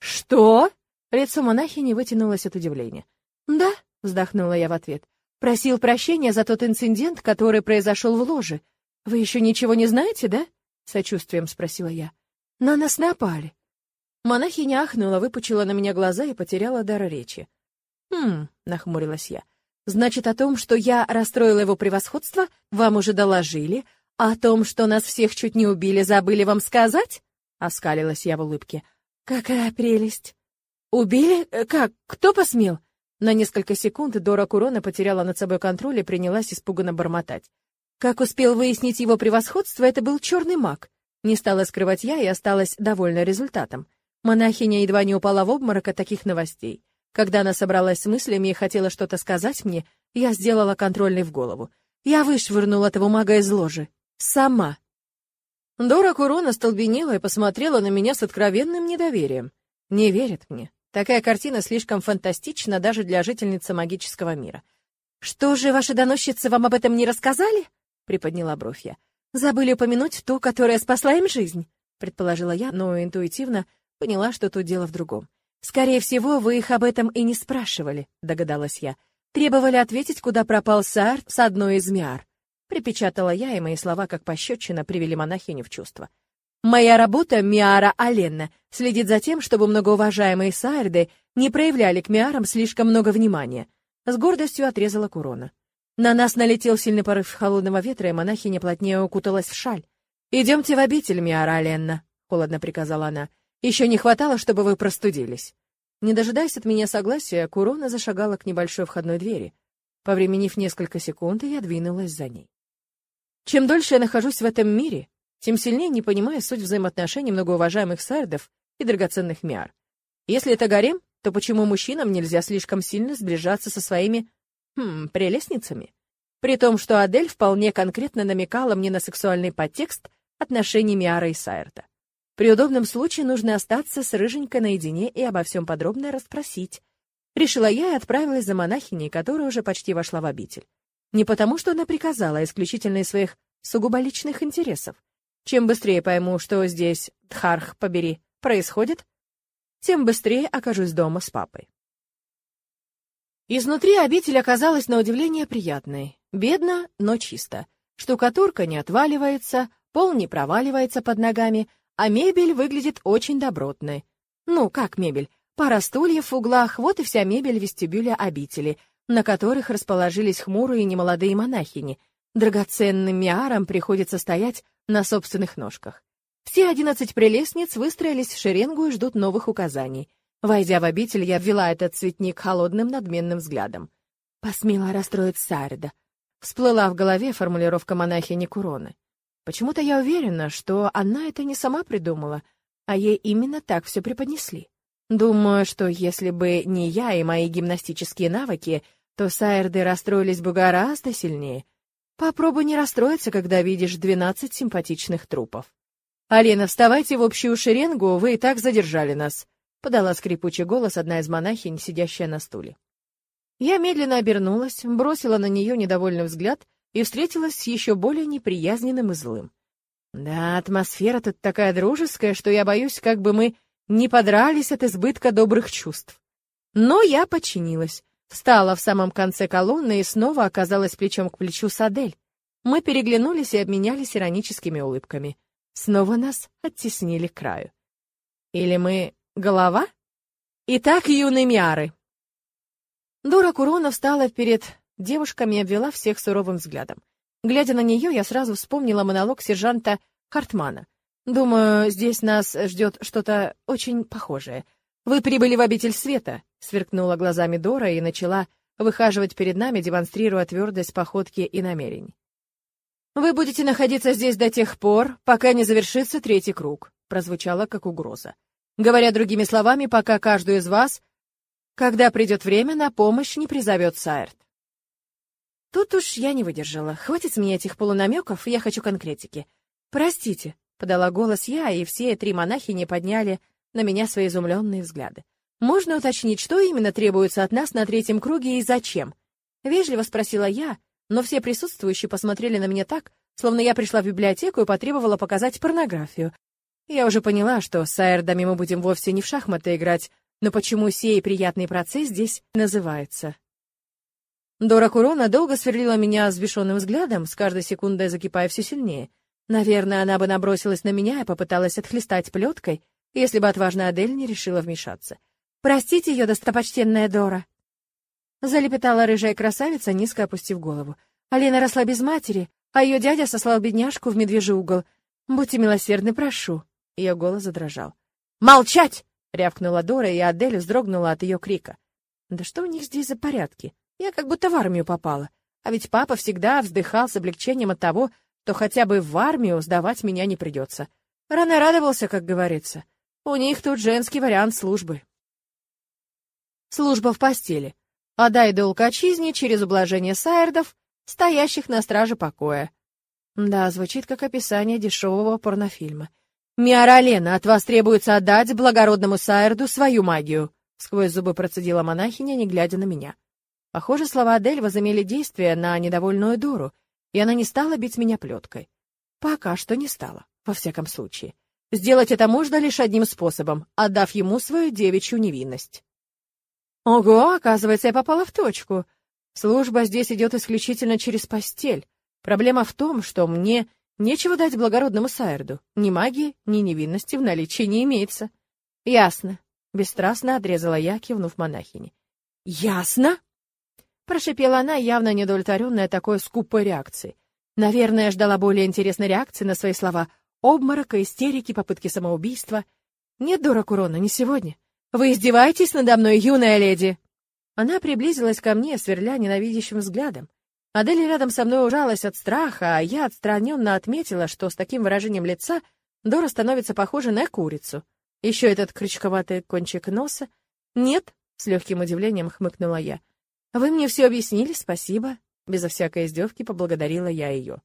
«Что?» Лицо монахини вытянулось от удивления. «Да», — вздохнула я в ответ. «Просил прощения за тот инцидент, который произошел в ложе. Вы еще ничего не знаете, да?» — сочувствием спросила я. «На нас напали». Монахиня ахнула, выпучила на меня глаза и потеряла дар речи. «Хм», — нахмурилась я. «Значит, о том, что я расстроила его превосходство, вам уже доложили, а о том, что нас всех чуть не убили, забыли вам сказать?» — оскалилась я в улыбке. «Какая прелесть!» «Убили? Э, как? Кто посмел?» На несколько секунд Дора Курона потеряла над собой контроль и принялась испуганно бормотать. Как успел выяснить его превосходство, это был черный маг. Не стала скрывать я и осталась довольна результатом. Монахиня едва не упала в обморок от таких новостей. Когда она собралась с мыслями и хотела что-то сказать мне, я сделала контрольный в голову. Я вышвырнула этого мага из ложи. Сама. Дора Курона столбенела и посмотрела на меня с откровенным недоверием. Не верит мне. Такая картина слишком фантастична даже для жительницы магического мира. «Что же, ваши доносчицы вам об этом не рассказали?» — приподняла бровь я. «Забыли упомянуть ту, которая спасла им жизнь», — предположила я, но интуитивно Поняла, что тут дело в другом. «Скорее всего, вы их об этом и не спрашивали», — догадалась я. «Требовали ответить, куда пропал Саар с одной из миар». Припечатала я, и мои слова, как пощечина, привели монахиню в чувство. «Моя работа, Миара Аленна, следит за тем, чтобы многоуважаемые Саарды не проявляли к Миарам слишком много внимания». С гордостью отрезала Курона. На нас налетел сильный порыв холодного ветра, и монахиня плотнее укуталась в шаль. «Идемте в обитель, Миара Аленна», — холодно приказала она. Еще не хватало, чтобы вы простудились. Не дожидаясь от меня согласия, Курона зашагала к небольшой входной двери. Повременив несколько секунд, я двинулась за ней. Чем дольше я нахожусь в этом мире, тем сильнее не понимаю суть взаимоотношений многоуважаемых сардов и драгоценных миар. Если это гарем, то почему мужчинам нельзя слишком сильно сближаться со своими, хм, прелестницами? При том, что Адель вполне конкретно намекала мне на сексуальный подтекст отношений Миара и Сайрта. При удобном случае нужно остаться с Рыженькой наедине и обо всем подробно расспросить. Решила я и отправилась за монахиней, которая уже почти вошла в обитель. Не потому, что она приказала, а исключительно из своих сугубо личных интересов. Чем быстрее пойму, что здесь, Дхарх, побери, происходит, тем быстрее окажусь дома с папой. Изнутри обитель оказалась на удивление приятной. Бедно, но чисто. Штукатурка не отваливается, пол не проваливается под ногами — а мебель выглядит очень добротной. Ну, как мебель? Пара стульев в углах, вот и вся мебель вестибюля обители, на которых расположились хмурые немолодые монахини. Драгоценным миарам приходится стоять на собственных ножках. Все одиннадцать прелестниц выстроились в шеренгу и ждут новых указаний. Войдя в обитель, я ввела этот цветник холодным надменным взглядом. Посмела расстроить Сарда. Всплыла в голове формулировка монахини Куроны. Почему-то я уверена, что она это не сама придумала, а ей именно так все преподнесли. Думаю, что если бы не я и мои гимнастические навыки, то Сайерды расстроились бы гораздо сильнее. Попробуй не расстроиться, когда видишь двенадцать симпатичных трупов. «Алена, вставайте в общую шеренгу, вы и так задержали нас», — подала скрипучий голос одна из монахинь, сидящая на стуле. Я медленно обернулась, бросила на нее недовольный взгляд и встретилась с еще более неприязненным и злым. Да, атмосфера тут такая дружеская, что я боюсь, как бы мы не подрались от избытка добрых чувств. Но я подчинилась, встала в самом конце колонны и снова оказалась плечом к плечу с Адель. Мы переглянулись и обменялись ироническими улыбками. Снова нас оттеснили к краю. Или мы голова? Итак, юные Миары. Дора Курона встала перед девушками обвела всех суровым взглядом. Глядя на нее, я сразу вспомнила монолог сержанта Хартмана. Думаю, здесь нас ждет что-то очень похожее. Вы прибыли в обитель света, сверкнула глазами Дора и начала выхаживать перед нами, демонстрируя твердость походки и намерений. Вы будете находиться здесь до тех пор, пока не завершится третий круг, прозвучало как угроза. Говоря другими словами, пока каждую из вас, когда придет время, на помощь не призовет Сайрт. Тут уж я не выдержала. Хватит с меня этих полунамеков, я хочу конкретики. Простите, подала голос я, и все три монахини подняли на меня свои изумленные взгляды. Можно уточнить, что именно требуется от нас на третьем круге и зачем? Вежливо спросила я, но все присутствующие посмотрели на меня так, словно я пришла в библиотеку и потребовала показать порнографию. Я уже поняла, что с Айрдами мы будем вовсе не в шахматы играть, но почему сей приятный процесс здесь называется? Дора Курона долго сверлила меня взбешенным взглядом, с каждой секундой закипая все сильнее. Наверное, она бы набросилась на меня и попыталась отхлестать плеткой, если бы отважная Адель не решила вмешаться. «Простите ее, достопочтенная Дора», Залепетала рыжая красавица, низко опустив голову. Алина росла без матери, а ее дядя сослал бедняжку в медвежий угол. Будьте милосердны, прошу. Ее голос задрожал. «Молчать!» — рявкнула Дора, и Адель вздрогнула от ее крика. «Да что у них здесь за порядки? Я как будто в армию попала. А ведь папа всегда вздыхал с облегчением от того, что хотя бы в армию сдавать меня не придется. Рано радовался, как говорится. У них тут женский вариант службы. Служба в постели отдай долг отчизне через ублажение сайрдов, стоящих на страже покоя. Да, звучит как описание дешевого порнофильма. «Миара Лена, от вас требуется отдать благородному Сайрду свою магию», — сквозь зубы процедила монахиня, не глядя на меня. Похоже, слова Адель возымели действие на недовольную Дору, и она не стала бить меня плеткой. Пока что не стала, во всяком случае. Сделать это можно лишь одним способом, отдав ему свою девичью невинность. Ого, оказывается, я попала в точку. Служба здесь идет исключительно через постель. Проблема в том, что мне нечего дать благородному Сайерду. Ни магии, ни невинности в наличии не имеется. Ясно. Бесстрастно отрезала я, кивнув монахине. Ясно? Прошипела она, явно недовлетворенная такой скупой реакцией. Наверное, ждала более интересной реакции на свои слова. Обморока, истерики, попытки самоубийства. Нет, дура Курона, не сегодня. Вы издеваетесь надо мной, юная леди?» Она приблизилась ко мне, сверля ненавидящим взглядом. Адель рядом со мной ужалась от страха, а я отстраненно отметила, что с таким выражением лица Дора становится похожа на курицу. Еще этот крючковатый кончик носа. «Нет», — с легким удивлением хмыкнула я. «Вы мне все объяснили, спасибо». Безо всякой издевки поблагодарила я ее.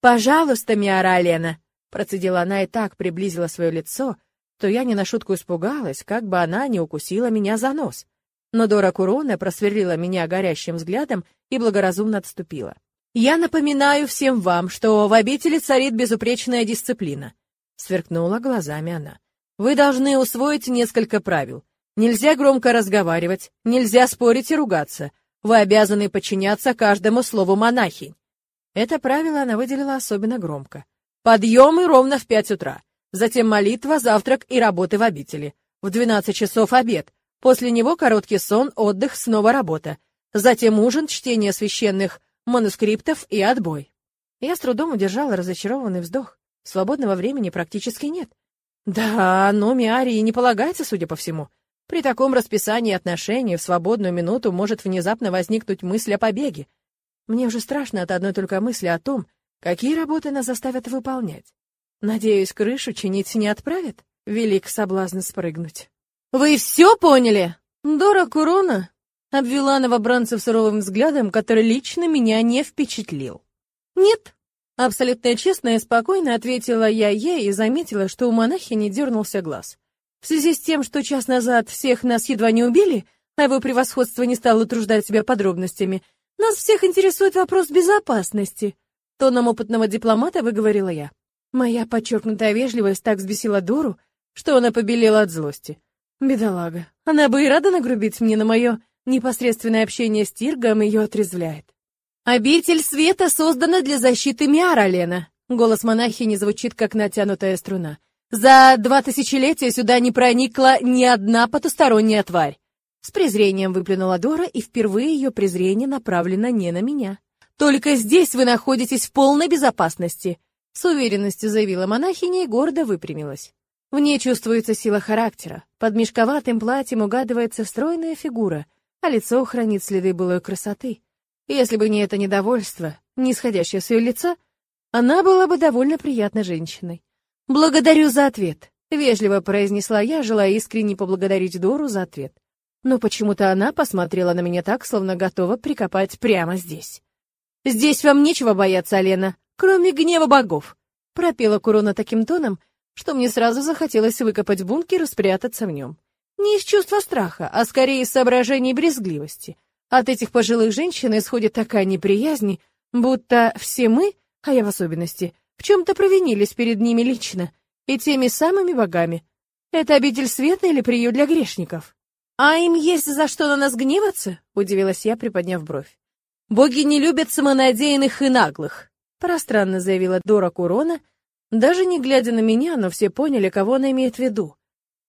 «Пожалуйста, Миара Лена», — процедила она и так приблизила свое лицо, то я не на шутку испугалась, как бы она не укусила меня за нос. Но Дора Курона просверлила меня горящим взглядом и благоразумно отступила. «Я напоминаю всем вам, что в обители царит безупречная дисциплина», — сверкнула глазами она. «Вы должны усвоить несколько правил. Нельзя громко разговаривать, нельзя спорить и ругаться. Вы обязаны подчиняться каждому слову монахинь». Это правило она выделила особенно громко. «Подъемы ровно в пять утра. Затем молитва, завтрак и работы в обители. В 12 часов обед. После него короткий сон, отдых, снова работа. Затем ужин, чтение священных манускриптов и отбой. Я с трудом удержала разочарованный вздох. Свободного времени практически нет. Да, но Миарии не полагается, судя по всему. При таком расписании отношений в свободную минуту может внезапно возникнуть мысль о побеге. Мне уже страшно от одной только мысли о том, какие работы нас заставят выполнять. Надеюсь, крышу чинить не отправят? Велик соблазн спрыгнуть. «Вы все поняли?» Дора Курона обвела новобранцев суровым взглядом, который лично меня не впечатлил. Нет. Абсолютно честно и спокойно ответила я ей и заметила, что у монахини дернулся глаз. В связи с тем, что час назад всех нас едва не убили, а его превосходство не стало утруждать себя подробностями, нас всех интересует вопрос безопасности. Тоном опытного дипломата выговорила я. Моя подчеркнутая вежливость так взбесила Дору, что она побелела от злости. Бедолага. Она бы и рада нагрубить мне на мое непосредственное общение с Тиргом, ее отрезвляет. «Обитель света создана для защиты Миара, Лена!» Голос монахини звучит, как натянутая струна. «За два тысячелетия сюда не проникла ни одна потусторонняя тварь!» С презрением выплюнула Дора, и впервые ее презрение направлено не на меня. «Только здесь вы находитесь в полной безопасности!» С уверенностью заявила монахиня и гордо выпрямилась. В ней чувствуется сила характера. Под мешковатым платьем угадывается стройная фигура, а лицо хранит следы былой красоты. Если бы не это недовольство, нисходящее с ее лица, она была бы довольно приятной женщиной. «Благодарю за ответ», — вежливо произнесла я, желая искренне поблагодарить Дору за ответ. Но почему-то она посмотрела на меня так, словно готова прикопать прямо здесь. «Здесь вам нечего бояться, Алена кроме гнева богов», — пропела Курона таким тоном, что мне сразу захотелось выкопать бункер и спрятаться в нем. Не из чувства страха, а скорее из соображений брезгливости. От этих пожилых женщин исходит такая неприязнь, будто все мы, а я в особенности, в чем-то провинились перед ними лично и теми самыми богами. Это обитель света или приют для грешников? А им есть за что на нас гневаться? Удивилась я, приподняв бровь. Боги не любят самонадеянных и наглых пространно заявила Дора Курона, даже не глядя на меня, но все поняли, кого она имеет в виду.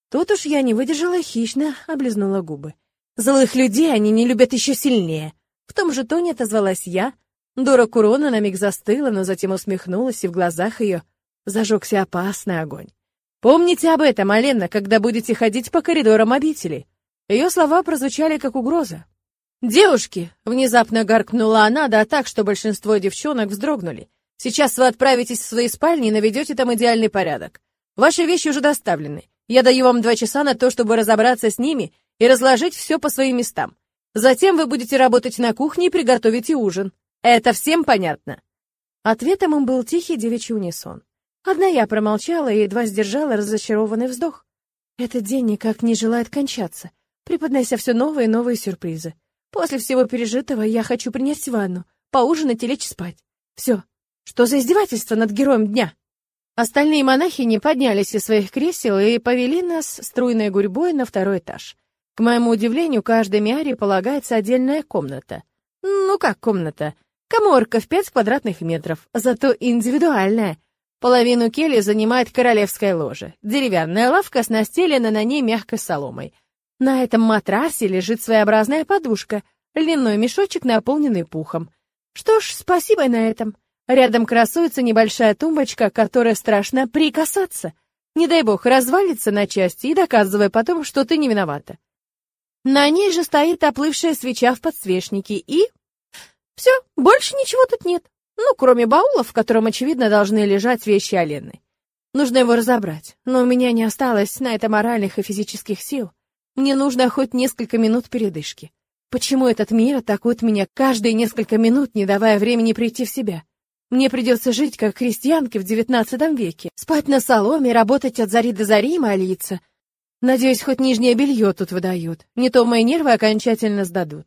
Тут уж я не выдержала хищно, облизнула губы. Злых людей они не любят еще сильнее. В том же тоне отозвалась я. Дора Курона на миг застыла, но затем усмехнулась, и в глазах ее зажегся опасный огонь. Помните об этом, Алена, когда будете ходить по коридорам обители. Ее слова прозвучали как угроза. «Девушки!» — внезапно гаркнула она, да так, что большинство девчонок вздрогнули. «Сейчас вы отправитесь в свои спальни и наведете там идеальный порядок. Ваши вещи уже доставлены. Я даю вам два часа на то, чтобы разобраться с ними и разложить все по своим местам. Затем вы будете работать на кухне и приготовите ужин. Это всем понятно?» Ответом им был тихий девичий унисон. Одна я промолчала и едва сдержала разочарованный вздох. Этот день никак не желает кончаться, преподнося все новые и новые сюрпризы. После всего пережитого я хочу принять ванну, поужинать и лечь спать. Все. Что за издевательство над героем дня? Остальные монахини поднялись из своих кресел и повели нас струйной гурьбой на второй этаж. К моему удивлению, каждой Миаре полагается отдельная комната. Ну как комната? Коморка в пять квадратных метров, зато индивидуальная. Половину кельи занимает королевская ложа. Деревянная лавка с настелена на ней мягкой соломой — на этом матрасе лежит своеобразная подушка, льняной мешочек, наполненный пухом. Что ж, спасибо на этом. Рядом красуется небольшая тумбочка, которая страшно прикасаться. Не дай бог, развалится на части и доказывая потом, что ты не виновата. На ней же стоит оплывшая свеча в подсвечнике и... Все, больше ничего тут нет. Ну, кроме баула, в котором, очевидно, должны лежать вещи Алены. Нужно его разобрать, но у меня не осталось на это моральных и физических сил. Мне нужно хоть несколько минут передышки. Почему этот мир атакует меня каждые несколько минут, не давая времени прийти в себя? Мне придется жить, как крестьянки в девятнадцатом веке, спать на соломе, работать от зари до зари и молиться. Надеюсь, хоть нижнее белье тут выдают, не то мои нервы окончательно сдадут.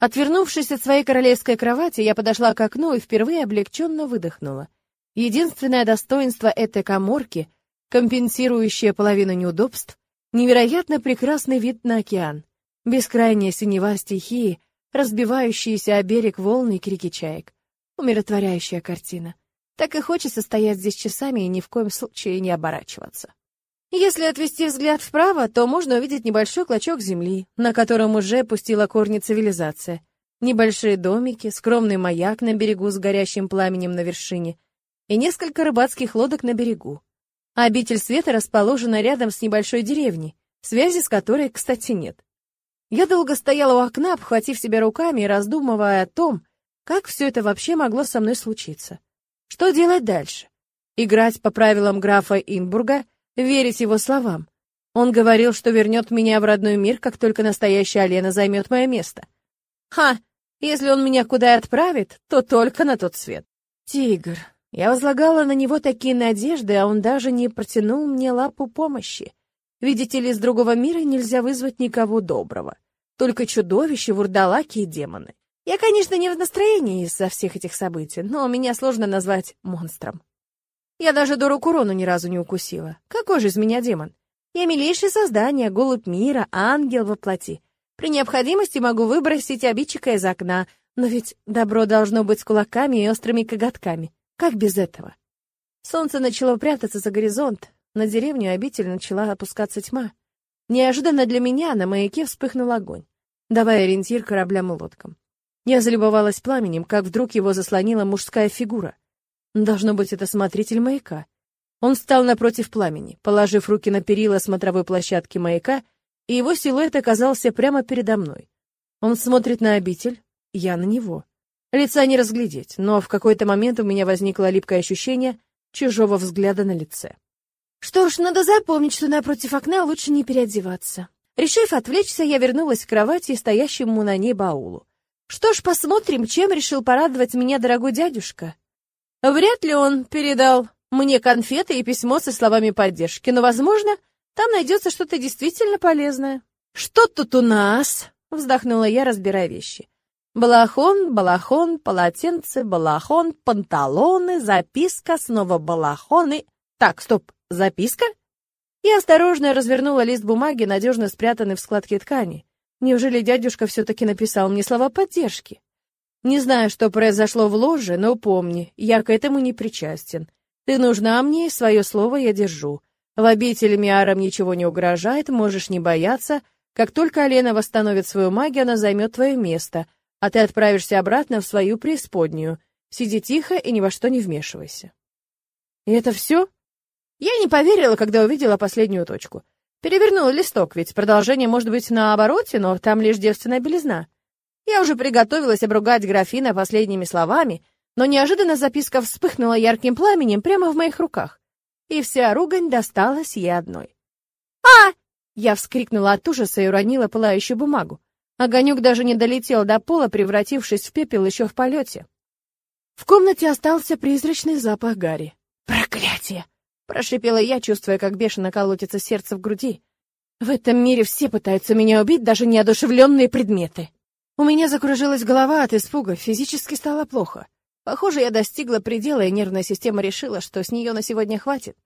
Отвернувшись от своей королевской кровати, я подошла к окну и впервые облегченно выдохнула. Единственное достоинство этой коморки, компенсирующее половину неудобств, Невероятно прекрасный вид на океан, бескрайняя синева стихии, разбивающиеся о берег волны и крики чаек. Умиротворяющая картина. Так и хочется стоять здесь часами и ни в коем случае не оборачиваться. Если отвести взгляд вправо, то можно увидеть небольшой клочок земли, на котором уже пустила корни цивилизация. Небольшие домики, скромный маяк на берегу с горящим пламенем на вершине и несколько рыбацких лодок на берегу. Обитель света расположена рядом с небольшой деревней, связи с которой, кстати, нет. Я долго стояла у окна, обхватив себя руками и раздумывая о том, как все это вообще могло со мной случиться. Что делать дальше? Играть по правилам графа Инбурга, верить его словам. Он говорил, что вернет меня в родной мир, как только настоящая Алена займет мое место. Ха! Если он меня куда отправит, то только на тот свет. Тигр. Я возлагала на него такие надежды, а он даже не протянул мне лапу помощи. Видите ли, из другого мира нельзя вызвать никого доброго. Только чудовища, вурдалаки и демоны. Я, конечно, не в настроении из-за всех этих событий, но меня сложно назвать монстром. Я даже Дору Курону ни разу не укусила. Какой же из меня демон? Я милейшее создание, голубь мира, ангел во плоти. При необходимости могу выбросить обидчика из окна, но ведь добро должно быть с кулаками и острыми коготками. Как без этого? Солнце начало прятаться за горизонт, на деревню обитель начала опускаться тьма. Неожиданно для меня на маяке вспыхнул огонь, давая ориентир кораблям и лодкам. Я залюбовалась пламенем, как вдруг его заслонила мужская фигура. Должно быть, это смотритель маяка. Он встал напротив пламени, положив руки на перила смотровой площадки маяка, и его силуэт оказался прямо передо мной. Он смотрит на обитель, я на него. Лица не разглядеть, но в какой-то момент у меня возникло липкое ощущение чужого взгляда на лице. Что ж, надо запомнить, что напротив окна лучше не переодеваться. Решив отвлечься, я вернулась к кровати и стоящему на ней баулу. Что ж, посмотрим, чем решил порадовать меня дорогой дядюшка. Вряд ли он передал мне конфеты и письмо со словами поддержки, но, возможно, там найдется что-то действительно полезное. Что тут у нас? Вздохнула я, разбирая вещи. Балахон, балахон, полотенце, балахон, панталоны, записка, снова балахоны. Так, стоп, записка? Я осторожно развернула лист бумаги, надежно спрятанный в складке ткани. Неужели дядюшка все-таки написал мне слова поддержки? Не знаю, что произошло в ложе, но помни, я к этому не причастен. Ты нужна мне, и свое слово я держу. В обители Миарам ничего не угрожает, можешь не бояться. Как только Алена восстановит свою магию, она займет твое место — а ты отправишься обратно в свою преисподнюю. Сиди тихо и ни во что не вмешивайся. И это все? Я не поверила, когда увидела последнюю точку. Перевернула листок, ведь продолжение может быть на обороте, но там лишь девственная белизна. Я уже приготовилась обругать графина последними словами, но неожиданно записка вспыхнула ярким пламенем прямо в моих руках, и вся ругань досталась ей одной. «А!» Я вскрикнула от ужаса и уронила пылающую бумагу. Огонек даже не долетел до пола, превратившись в пепел еще в полете. В комнате остался призрачный запах Гарри. «Проклятие!» — прошипела я, чувствуя, как бешено колотится сердце в груди. «В этом мире все пытаются меня убить, даже неодушевленные предметы». У меня закружилась голова от испуга, физически стало плохо. Похоже, я достигла предела, и нервная система решила, что с нее на сегодня хватит.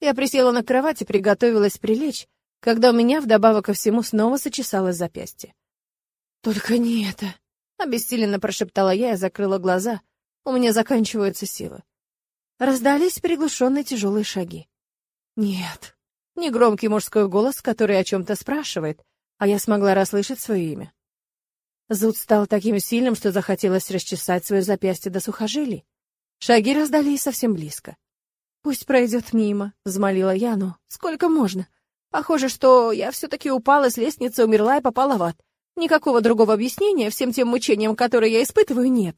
Я присела на кровать и приготовилась прилечь, когда у меня вдобавок ко всему снова зачесалось запястье. «Только не это!» — обессиленно прошептала я и закрыла глаза. У меня заканчиваются силы. Раздались приглушенные тяжелые шаги. «Нет!» — негромкий мужской голос, который о чем-то спрашивает, а я смогла расслышать свое имя. Зуд стал таким сильным, что захотелось расчесать свое запястье до сухожилий. Шаги раздались совсем близко. «Пусть пройдет мимо», — взмолила я, но сколько можно? Похоже, что я все-таки упала с лестницы, умерла и попала в ад. Никакого другого объяснения всем тем мучениям, которые я испытываю, нет.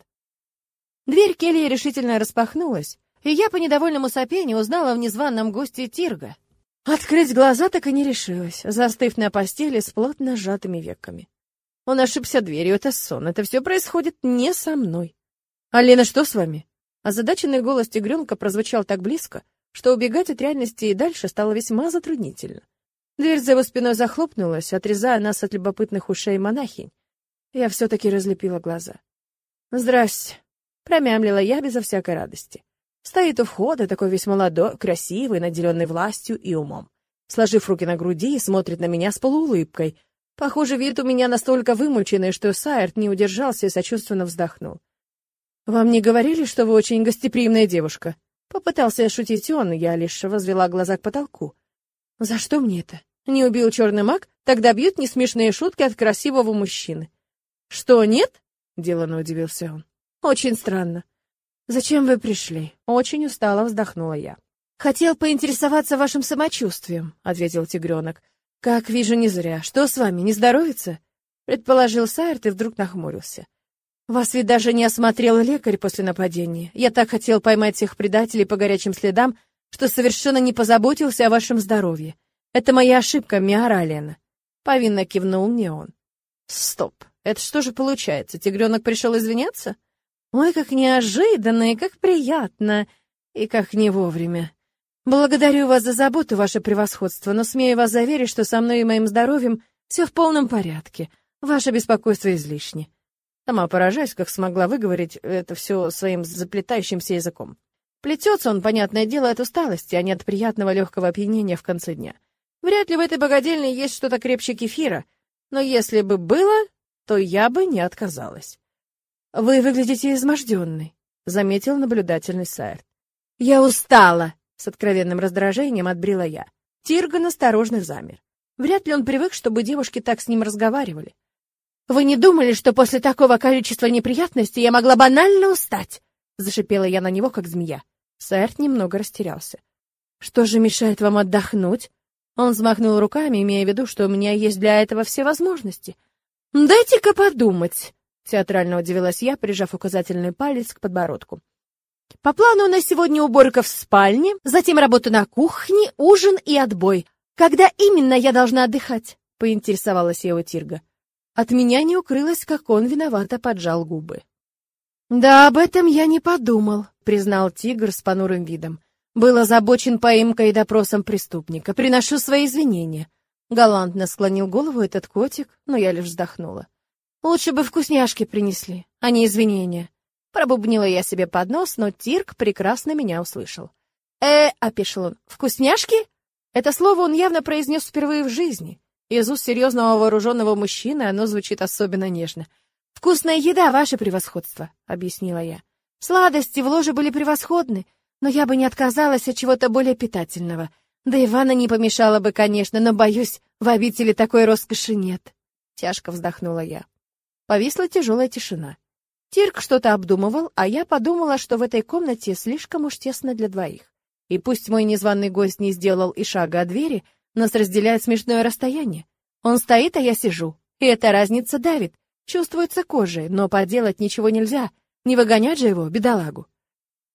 Дверь кельи решительно распахнулась, и я по недовольному сопению узнала в незваном госте Тирга. Открыть глаза так и не решилась, застыв на постели с плотно сжатыми веками. Он ошибся дверью, это сон, это все происходит не со мной. «Алина, что с вами?» Озадаченный голос тигренка прозвучал так близко, что убегать от реальности и дальше стало весьма затруднительно. Дверь за его спиной захлопнулась, отрезая нас от любопытных ушей монахинь. Я все-таки разлепила глаза. «Здрасте», — промямлила я безо всякой радости. Стоит у входа, такой весь молодой, красивый, наделенный властью и умом. Сложив руки на груди, смотрит на меня с полуулыбкой. Похоже, вид у меня настолько вымученный, что Сайерт не удержался и сочувственно вздохнул. «Вам не говорили, что вы очень гостеприимная девушка?» Попытался шутить он, я лишь возвела глаза к потолку. За что мне это? Не убил черный маг? Тогда бьют несмешные шутки от красивого мужчины. Что, нет? Делано удивился он. Очень странно. Зачем вы пришли? Очень устало вздохнула я. Хотел поинтересоваться вашим самочувствием, ответил тигренок. Как вижу, не зря. Что с вами, не здоровится? Предположил Сайрт и вдруг нахмурился. Вас ведь даже не осмотрел лекарь после нападения. Я так хотел поймать всех предателей по горячим следам, что совершенно не позаботился о вашем здоровье. Это моя ошибка, Миара Лена. Повинно кивнул мне он. Стоп, это что же получается? Тигренок пришел извиняться? Ой, как неожиданно и как приятно, и как не вовремя. Благодарю вас за заботу, ваше превосходство, но смею вас заверить, что со мной и моим здоровьем все в полном порядке. Ваше беспокойство излишне. Сама поражаюсь, как смогла выговорить это все своим заплетающимся языком. Плетется он, понятное дело, от усталости, а не от приятного легкого опьянения в конце дня. Вряд ли в этой богадельне есть что-то крепче кефира, но если бы было, то я бы не отказалась. «Вы выглядите изможденной», — заметил наблюдательный Сайр. «Я устала!» — с откровенным раздражением отбрила я. Тирган осторожно замер. Вряд ли он привык, чтобы девушки так с ним разговаривали. «Вы не думали, что после такого количества неприятностей я могла банально устать?» — зашипела я на него, как змея. Сайрт немного растерялся. «Что же мешает вам отдохнуть?» Он взмахнул руками, имея в виду, что у меня есть для этого все возможности. «Дайте-ка подумать!» Театрально удивилась я, прижав указательный палец к подбородку. По плану у нас сегодня уборка в спальне, затем работа на кухне, ужин и отбой. Когда именно я должна отдыхать? Поинтересовалась я у Тирга. От меня не укрылось, как он виновато поджал губы. Да, об этом я не подумал, признал Тигр с понурым видом. Был озабочен поимкой и допросом преступника. Приношу свои извинения. Галантно склонил голову этот котик, но я лишь вздохнула. Лучше бы вкусняшки принесли, а не извинения. Пробубнила я себе под нос, но Тирк прекрасно меня услышал. «Э, — опешил он, — вкусняшки?» Это слово он явно произнес впервые в жизни. Из уст серьезного вооруженного мужчины оно звучит особенно нежно. «Вкусная еда, ваше превосходство», — объяснила я. «Сладости в ложе были превосходны, но я бы не отказалась от чего-то более питательного. Да Ивана не помешало бы, конечно, но, боюсь, в обители такой роскоши нет». Тяжко вздохнула я. Повисла тяжелая тишина. Тирк что-то обдумывал, а я подумала, что в этой комнате слишком уж тесно для двоих. И пусть мой незваный гость не сделал и шага от двери, нас разделяет смешное расстояние. Он стоит, а я сижу. И эта разница давит, чувствуется кожей, но поделать ничего нельзя. Не выгонять же его, бедолагу.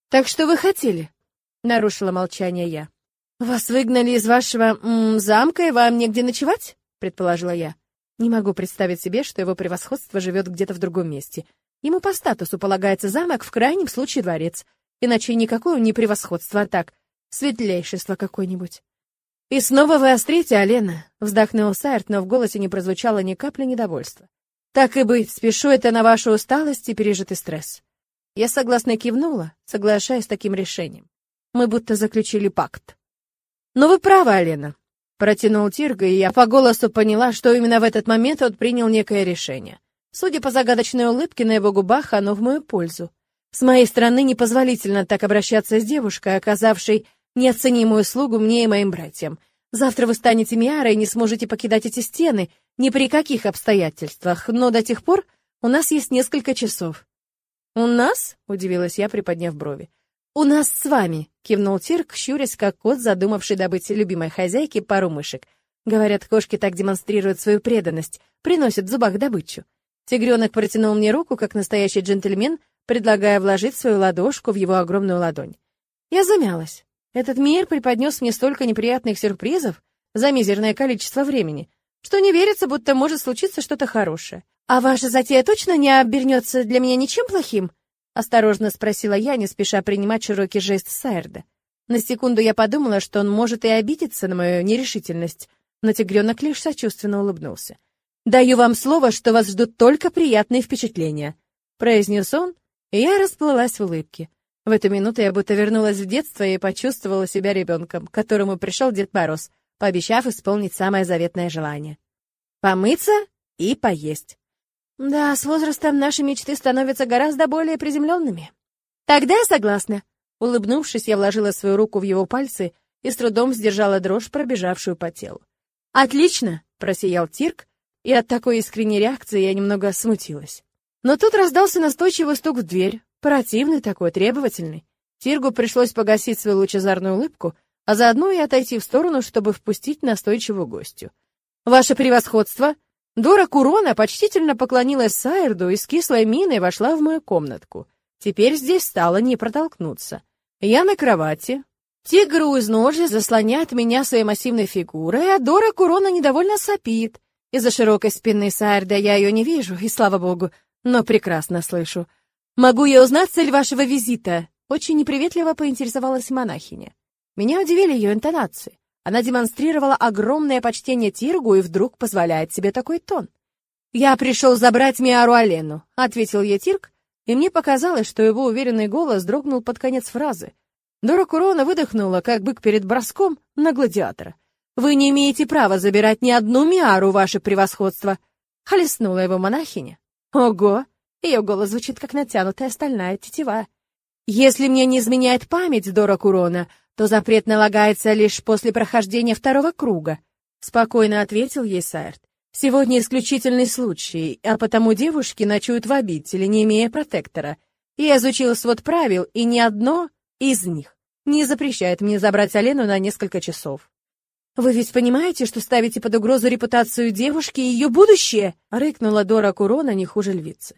«Так что вы хотели?» — нарушила молчание я. «Вас выгнали из вашего м замка, и вам негде ночевать?» — предположила я. Не могу представить себе, что его превосходство живет где-то в другом месте. Ему по статусу полагается замок, в крайнем случае дворец. Иначе никакое не превосходство, а так, светлейшество какое-нибудь. «И снова вы острите, Алена», — вздохнул Сайрт, но в голосе не прозвучало ни капли недовольства. «Так и быть, спешу это на вашу усталость и пережитый стресс». Я согласно кивнула, соглашаясь с таким решением. Мы будто заключили пакт. «Но вы правы, Алена. Протянул Тирга, и я по голосу поняла, что именно в этот момент он принял некое решение. Судя по загадочной улыбке на его губах, оно в мою пользу. С моей стороны непозволительно так обращаться с девушкой, оказавшей неоценимую услугу мне и моим братьям. Завтра вы станете Миарой и не сможете покидать эти стены ни при каких обстоятельствах, но до тех пор у нас есть несколько часов. «У нас?» — удивилась я, приподняв брови. «У нас с вами», — кивнул Тирк, щурясь, как кот, задумавший добыть любимой хозяйке пару мышек. Говорят, кошки так демонстрируют свою преданность, приносят в зубах добычу. Тигренок протянул мне руку, как настоящий джентльмен, предлагая вложить свою ладошку в его огромную ладонь. Я замялась. Этот мир преподнес мне столько неприятных сюрпризов за мизерное количество времени, что не верится, будто может случиться что-то хорошее. А ваша затея точно не обернется для меня ничем плохим? Осторожно спросила я, не спеша принимать широкий жест Сайрда. На секунду я подумала, что он может и обидеться на мою нерешительность, но тигренок лишь сочувственно улыбнулся. «Даю вам слово, что вас ждут только приятные впечатления», — произнес он, и я расплылась в улыбке. В эту минуту я будто вернулась в детство и почувствовала себя ребенком, к которому пришел Дед Мороз, пообещав исполнить самое заветное желание — помыться и поесть. Да, с возрастом наши мечты становятся гораздо более приземленными. Тогда я согласна. Улыбнувшись, я вложила свою руку в его пальцы и с трудом сдержала дрожь, пробежавшую по телу. «Отлично!» — просиял Тирк, и от такой искренней реакции я немного смутилась. Но тут раздался настойчивый стук в дверь, противный такой, требовательный. Тиргу пришлось погасить свою лучезарную улыбку, а заодно и отойти в сторону, чтобы впустить настойчивую гостью. «Ваше превосходство!» Дора Курона почтительно поклонилась Сайрду и с кислой миной вошла в мою комнатку. Теперь здесь стало не протолкнуться. Я на кровати. Тигр у изножья заслоняет меня своей массивной фигурой, а Дора Курона недовольно сопит. Из-за широкой спины Сайрда я ее не вижу, и слава богу, но прекрасно слышу. Могу я узнать цель вашего визита? Очень неприветливо поинтересовалась монахиня. Меня удивили ее интонации. Она демонстрировала огромное почтение Тиргу и вдруг позволяет себе такой тон. «Я пришел забрать Миару Алену», — ответил ей Тирк, и мне показалось, что его уверенный голос дрогнул под конец фразы. Дора Курона выдохнула, как бык перед броском, на гладиатора. «Вы не имеете права забирать ни одну Миару, ваше превосходство!» — хлестнула его монахиня. «Ого!» — ее голос звучит, как натянутая стальная тетива. «Если мне не изменяет память, Дора Курона, то запрет налагается лишь после прохождения второго круга», — спокойно ответил ей Сайрт. «Сегодня исключительный случай, а потому девушки ночуют в обители, не имея протектора. Я изучил свод правил, и ни одно из них не запрещает мне забрать Алену на несколько часов». «Вы ведь понимаете, что ставите под угрозу репутацию девушки и ее будущее?» — рыкнула Дора Курона не хуже львицы.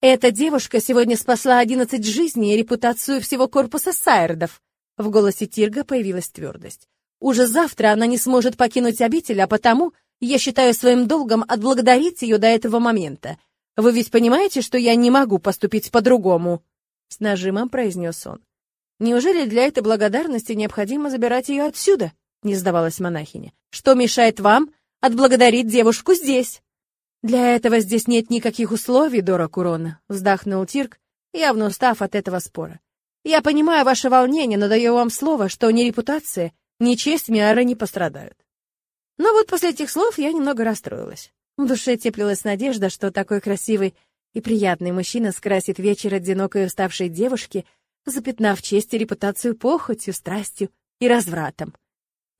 «Эта девушка сегодня спасла одиннадцать жизней и репутацию всего корпуса Сайердов. В голосе Тирга появилась твердость. «Уже завтра она не сможет покинуть обитель, а потому я считаю своим долгом отблагодарить ее до этого момента. Вы ведь понимаете, что я не могу поступить по-другому?» С нажимом произнес он. «Неужели для этой благодарности необходимо забирать ее отсюда?» Не сдавалась монахиня. «Что мешает вам отблагодарить девушку здесь?» «Для этого здесь нет никаких условий, Дора Курона», — вздохнул Тирк, явно устав от этого спора. Я понимаю ваше волнение, но даю вам слово, что ни репутация, ни честь Миары не пострадают. Но вот после этих слов я немного расстроилась. В душе теплилась надежда, что такой красивый и приятный мужчина скрасит вечер одинокой уставшей девушки, запятнав честь и репутацию похотью, страстью и развратом.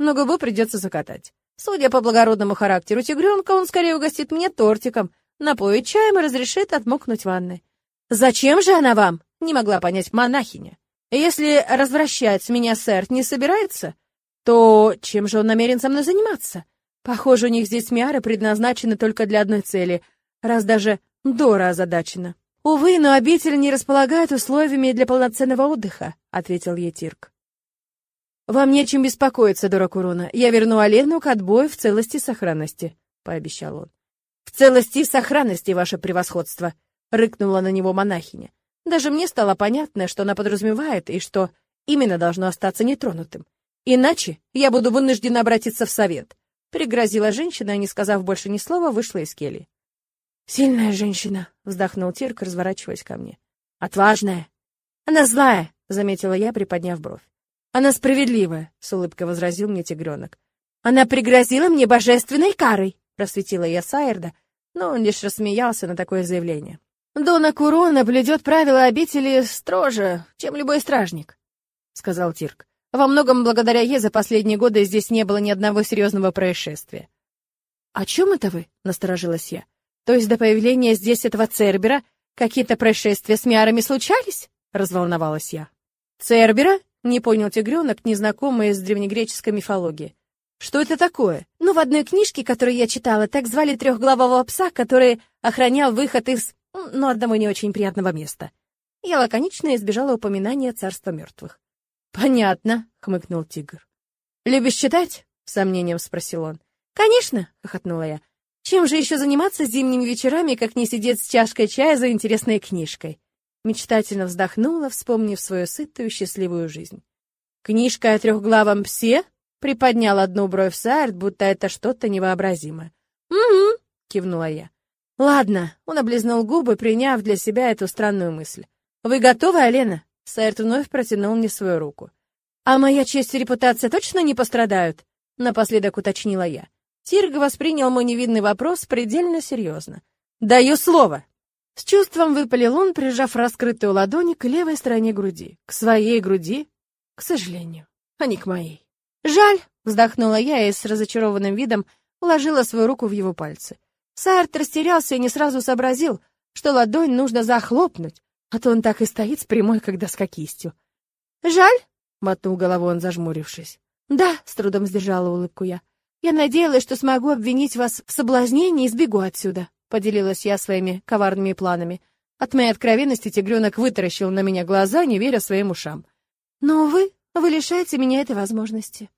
Но губу придется закатать. Судя по благородному характеру тигренка, он скорее угостит мне тортиком, напоит чаем и разрешит отмокнуть в ванной. «Зачем же она вам?» — не могла понять монахиня. «Если развращать меня сэр не собирается, то чем же он намерен со мной заниматься? Похоже, у них здесь миары предназначены только для одной цели, раз даже Дора озадачена». «Увы, но обитель не располагает условиями для полноценного отдыха», — ответил ей Тирк. «Вам нечем беспокоиться, Дора Курона. Я верну Олену к отбою в целости и сохранности», — пообещал он. «В целости и сохранности, ваше превосходство», рыкнула на него монахиня. Даже мне стало понятно, что она подразумевает и что именно должно остаться нетронутым. Иначе я буду вынуждена обратиться в совет. Пригрозила женщина и, не сказав больше ни слова, вышла из кельи. «Сильная женщина», — вздохнул Тирк, разворачиваясь ко мне. «Отважная». «Она злая», — заметила я, приподняв бровь. «Она справедливая», — с улыбкой возразил мне тигренок. «Она пригрозила мне божественной карой», — просветила я Сайерда, но он лишь рассмеялся на такое заявление. «Дона Курона блюдет правила обители строже, чем любой стражник», — сказал Тирк. «Во многом благодаря ей за последние годы здесь не было ни одного серьезного происшествия». «О чем это вы?» — насторожилась я. «То есть до появления здесь этого Цербера какие-то происшествия с Миарами случались?» — разволновалась я. «Цербера?» — не понял тигренок, незнакомый с древнегреческой мифологией. Что это такое? Ну, в одной книжке, которую я читала, так звали трехглавого пса, который охранял выход из но одного не очень приятного места. Я лаконично избежала упоминания царства мертвых. «Понятно», — хмыкнул тигр. «Любишь читать?» — с сомнением спросил он. «Конечно», — хохотнула я. «Чем же еще заниматься зимними вечерами, как не сидеть с чашкой чая за интересной книжкой?» Мечтательно вздохнула, вспомнив свою сытую счастливую жизнь. «Книжка о трехглавом псе?» — приподнял одну бровь Сайрт, будто это что-то невообразимое. «Угу», — кивнула я. «Ладно», — он облизнул губы, приняв для себя эту странную мысль. «Вы готовы, Алена?» Сайрт вновь протянул мне свою руку. «А моя честь и репутация точно не пострадают?» Напоследок уточнила я. Тирг воспринял мой невинный вопрос предельно серьезно. «Даю слово!» С чувством выпалил он, прижав раскрытую ладонь к левой стороне груди. К своей груди, к сожалению, а не к моей. «Жаль!» — вздохнула я и с разочарованным видом вложила свою руку в его пальцы. Сарт растерялся и не сразу сообразил, что ладонь нужно захлопнуть, а то он так и стоит с прямой, как доска кистью. «Жаль?» — мотнул головой он, зажмурившись. «Да», — с трудом сдержала улыбку я. «Я надеялась, что смогу обвинить вас в соблазнении и сбегу отсюда», — поделилась я своими коварными планами. От моей откровенности тигренок вытаращил на меня глаза, не веря своим ушам. «Но, увы, вы лишаете меня этой возможности».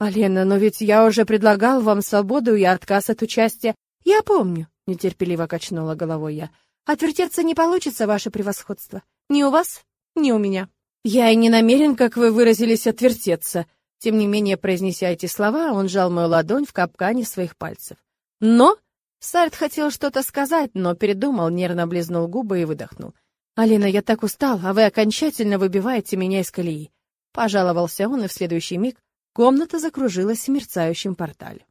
«Алена, но ведь я уже предлагал вам свободу и отказ от участия. «Я помню», — нетерпеливо качнула головой я. Отвертеться не получится, ваше превосходство. Ни у вас, ни у меня. Я и не намерен, как вы выразились, отвертеться. Тем не менее, произнеся эти слова, он сжал мою ладонь в капкане своих пальцев. Но Сарт хотел что-то сказать, но передумал, нервно облизнул губы и выдохнул. «Алина, я так устал, а вы окончательно выбиваете меня из колеи». Пожаловался он, и в следующий миг комната закружилась в мерцающем портале.